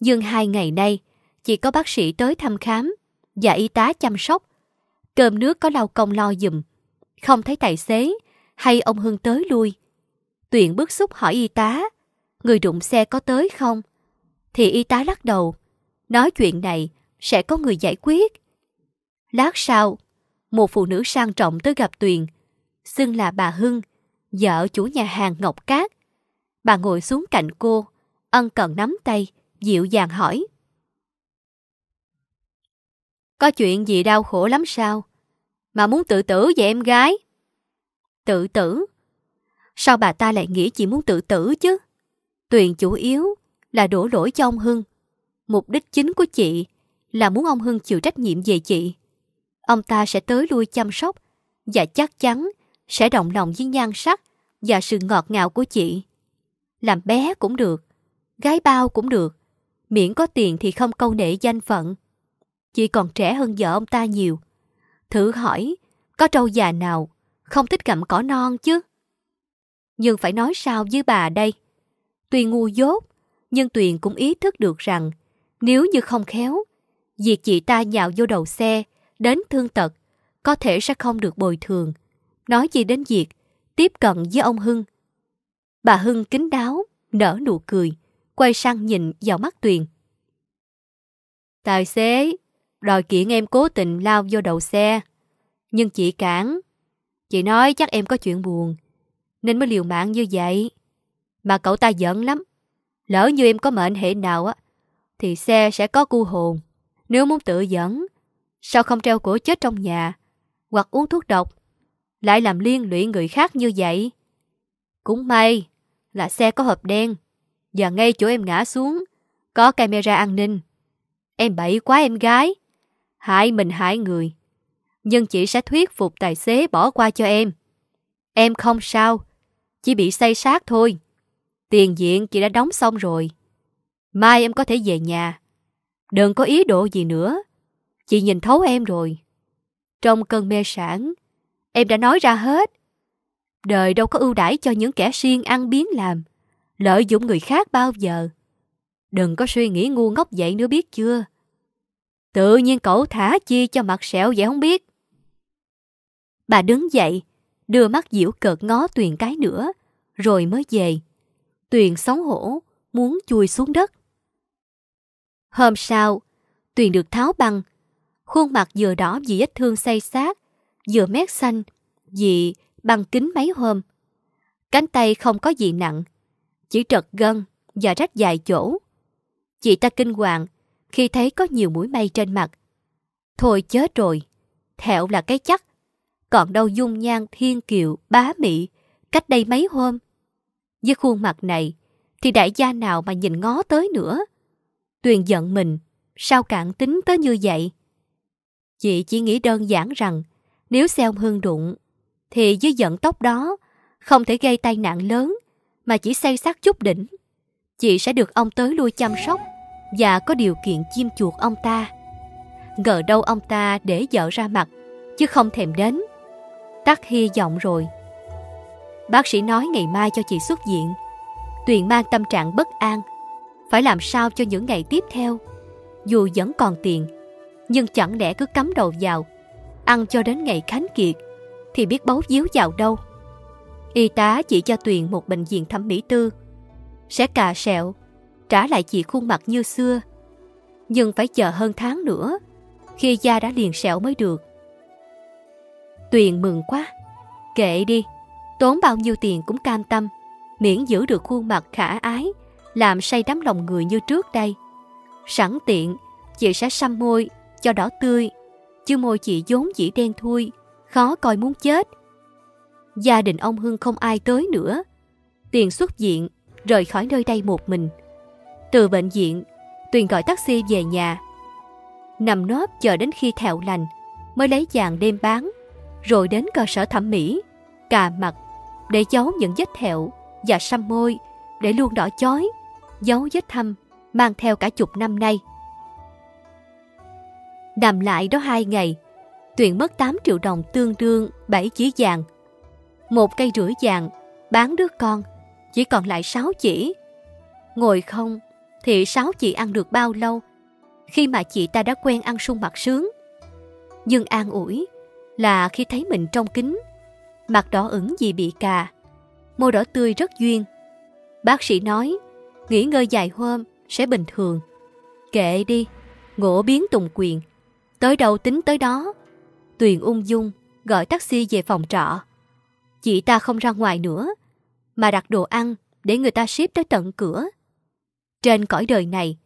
Nhưng hai ngày nay, chỉ có bác sĩ tới thăm khám và y tá chăm sóc. Cơm nước có lau công lo dùm. Không thấy tài xế hay ông Hưng tới lui. Tuyền bức xúc hỏi y tá, người đụng xe có tới không? Thì y tá lắc đầu, nói chuyện này sẽ có người giải quyết. Lát sau, một phụ nữ sang trọng tới gặp Tuyền, xưng là bà Hưng, vợ chủ nhà hàng Ngọc Cát. Bà ngồi xuống cạnh cô, ân cần nắm tay, dịu dàng hỏi. Có chuyện gì đau khổ lắm sao? Mà muốn tự tử vậy em gái? Tự tử? Sao bà ta lại nghĩ chị muốn tự tử chứ? Tuyền chủ yếu là đổ lỗi cho ông Hưng. Mục đích chính của chị là muốn ông Hưng chịu trách nhiệm về chị. Ông ta sẽ tới lui chăm sóc và chắc chắn sẽ động lòng với nhan sắc và sự ngọt ngào của chị. Làm bé cũng được, gái bao cũng được, miễn có tiền thì không câu nệ danh phận. Chị còn trẻ hơn vợ ông ta nhiều. Thử hỏi, có trâu già nào không thích gặm cỏ non chứ? Nhưng phải nói sao với bà đây? Tuyền ngu dốt, nhưng Tuyền cũng ý thức được rằng nếu như không khéo, việc chị ta nhào vô đầu xe, đến thương tật, có thể sẽ không được bồi thường. Nói gì đến việc tiếp cận với ông Hưng. Bà Hưng kính đáo, nở nụ cười, quay sang nhìn vào mắt Tuyền. Tài xế, đòi kiện em cố tình lao vô đầu xe. Nhưng chị cản. Chị nói chắc em có chuyện buồn, nên mới liều mạng như vậy. Mà cậu ta giận lắm. Lỡ như em có mệnh hệ nào á, thì xe sẽ có cu hồn. Nếu muốn tự dẫn, sao không treo cổ chết trong nhà, hoặc uống thuốc độc, lại làm liên lụy người khác như vậy? Cũng may là xe có hộp đen, và ngay chỗ em ngã xuống, có camera an ninh. Em bậy quá em gái, hại mình hại người. Nhưng chị sẽ thuyết phục tài xế bỏ qua cho em. Em không sao, chỉ bị say sát thôi. Tiền diện chị đã đóng xong rồi. Mai em có thể về nhà. Đừng có ý đồ gì nữa. Chị nhìn thấu em rồi. Trong cơn mê sản, em đã nói ra hết. Đời đâu có ưu đãi cho những kẻ siêng ăn biến làm, lợi dụng người khác bao giờ. Đừng có suy nghĩ ngu ngốc vậy nữa biết chưa? Tự nhiên cậu thả chi cho mặt sẹo vậy không biết. Bà đứng dậy, đưa mắt diễu cợt ngó Tuyền cái nữa, rồi mới về. Tuyền xấu hổ, muốn chui xuống đất. Hôm sau, Tuyền được tháo băng, khuôn mặt vừa đỏ vì vết thương say sát, vừa mét xanh vì băng kính mấy hôm. Cánh tay không có gì nặng, chỉ trật gân và rách dài chỗ. Chị ta kinh hoàng khi thấy có nhiều mũi may trên mặt. Thôi chết rồi, thẹo là cái chắc, còn đâu dung nhan thiên kiều bá mị cách đây mấy hôm. Với khuôn mặt này thì đại gia nào mà nhìn ngó tới nữa. Tuyền giận mình, sao cạn tính tới như vậy? Chị chỉ nghĩ đơn giản rằng nếu xe ông Hưng đụng thì với giận tóc đó không thể gây tai nạn lớn mà chỉ xây xác chút đỉnh. Chị sẽ được ông tới lui chăm sóc và có điều kiện chiêm chuột ông ta. Ngờ đâu ông ta để vợ ra mặt chứ không thèm đến. Tắt hy vọng rồi. Bác sĩ nói ngày mai cho chị xuất viện. Tuyền mang tâm trạng bất an. Phải làm sao cho những ngày tiếp theo. Dù vẫn còn tiền, nhưng chẳng lẽ cứ cắm đầu vào, ăn cho đến ngày khánh kiệt, thì biết bấu víu vào đâu. Y tá chỉ cho Tuyền một bệnh viện thẩm mỹ tư. Sẽ cà sẹo, trả lại chị khuôn mặt như xưa. Nhưng phải chờ hơn tháng nữa, khi da đã liền sẹo mới được. Tuyền mừng quá. Kệ đi, tốn bao nhiêu tiền cũng cam tâm, miễn giữ được khuôn mặt khả ái, làm say đắm lòng người như trước đây. Sẵn tiện, chị sẽ xăm môi cho đỏ tươi, chứ môi chị vốn chỉ đen thui, khó coi muốn chết. Gia đình ông Hưng không ai tới nữa. Tiền xuất viện, rời khỏi nơi đây một mình. Từ bệnh viện, Tuyền gọi taxi về nhà. Nằm nóp chờ đến khi thẹo lành, mới lấy vàng đêm bán, rồi đến cơ sở thẩm mỹ, cà mặt, để giấu những vết thẹo và xăm môi, để luôn đỏ chói, giấu vết thâm, mang theo cả chục năm nay. Nằm lại đó hai ngày, Tuyền mất 8 triệu đồng tương đương 7 chỉ vàng. Một cây rưỡi vàng, bán đứa con, chỉ còn lại 6 chỉ. Ngồi không, thì 6 chị ăn được bao lâu, khi mà chị ta đã quen ăn sung mặt sướng. Nhưng an ủi là khi thấy mình trong kính, mặt đỏ ửng vì bị cà, môi đỏ tươi rất duyên. Bác sĩ nói, nghỉ ngơi dài hôm sẽ bình thường. Kệ đi, ngộ biến tùng quyền, tới đâu tính tới đó. Tuyền ung dung gọi taxi về phòng trọ. Chị ta không ra ngoài nữa, mà đặt đồ ăn để người ta ship tới tận cửa. Trên cõi đời này,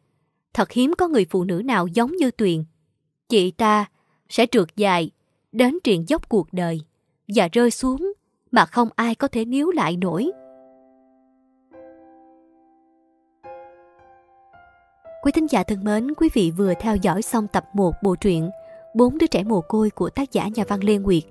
thật hiếm có người phụ nữ nào giống như Tuyền. Chị ta sẽ trượt dài đến triền dốc cuộc đời và rơi xuống mà không ai có thể níu lại nổi. Quý thính giả thân mến, quý vị vừa theo dõi xong tập 1 bộ truyện Bốn đứa trẻ mồ côi của tác giả nhà văn Lê Nguyệt.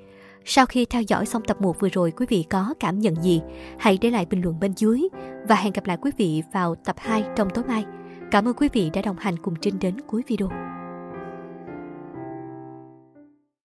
Sau khi theo dõi xong tập 1 vừa rồi, quý vị có cảm nhận gì? Hãy để lại bình luận bên dưới và hẹn gặp lại quý vị vào tập 2 trong tối mai. Cảm ơn quý vị đã đồng hành cùng Trinh đến cuối video.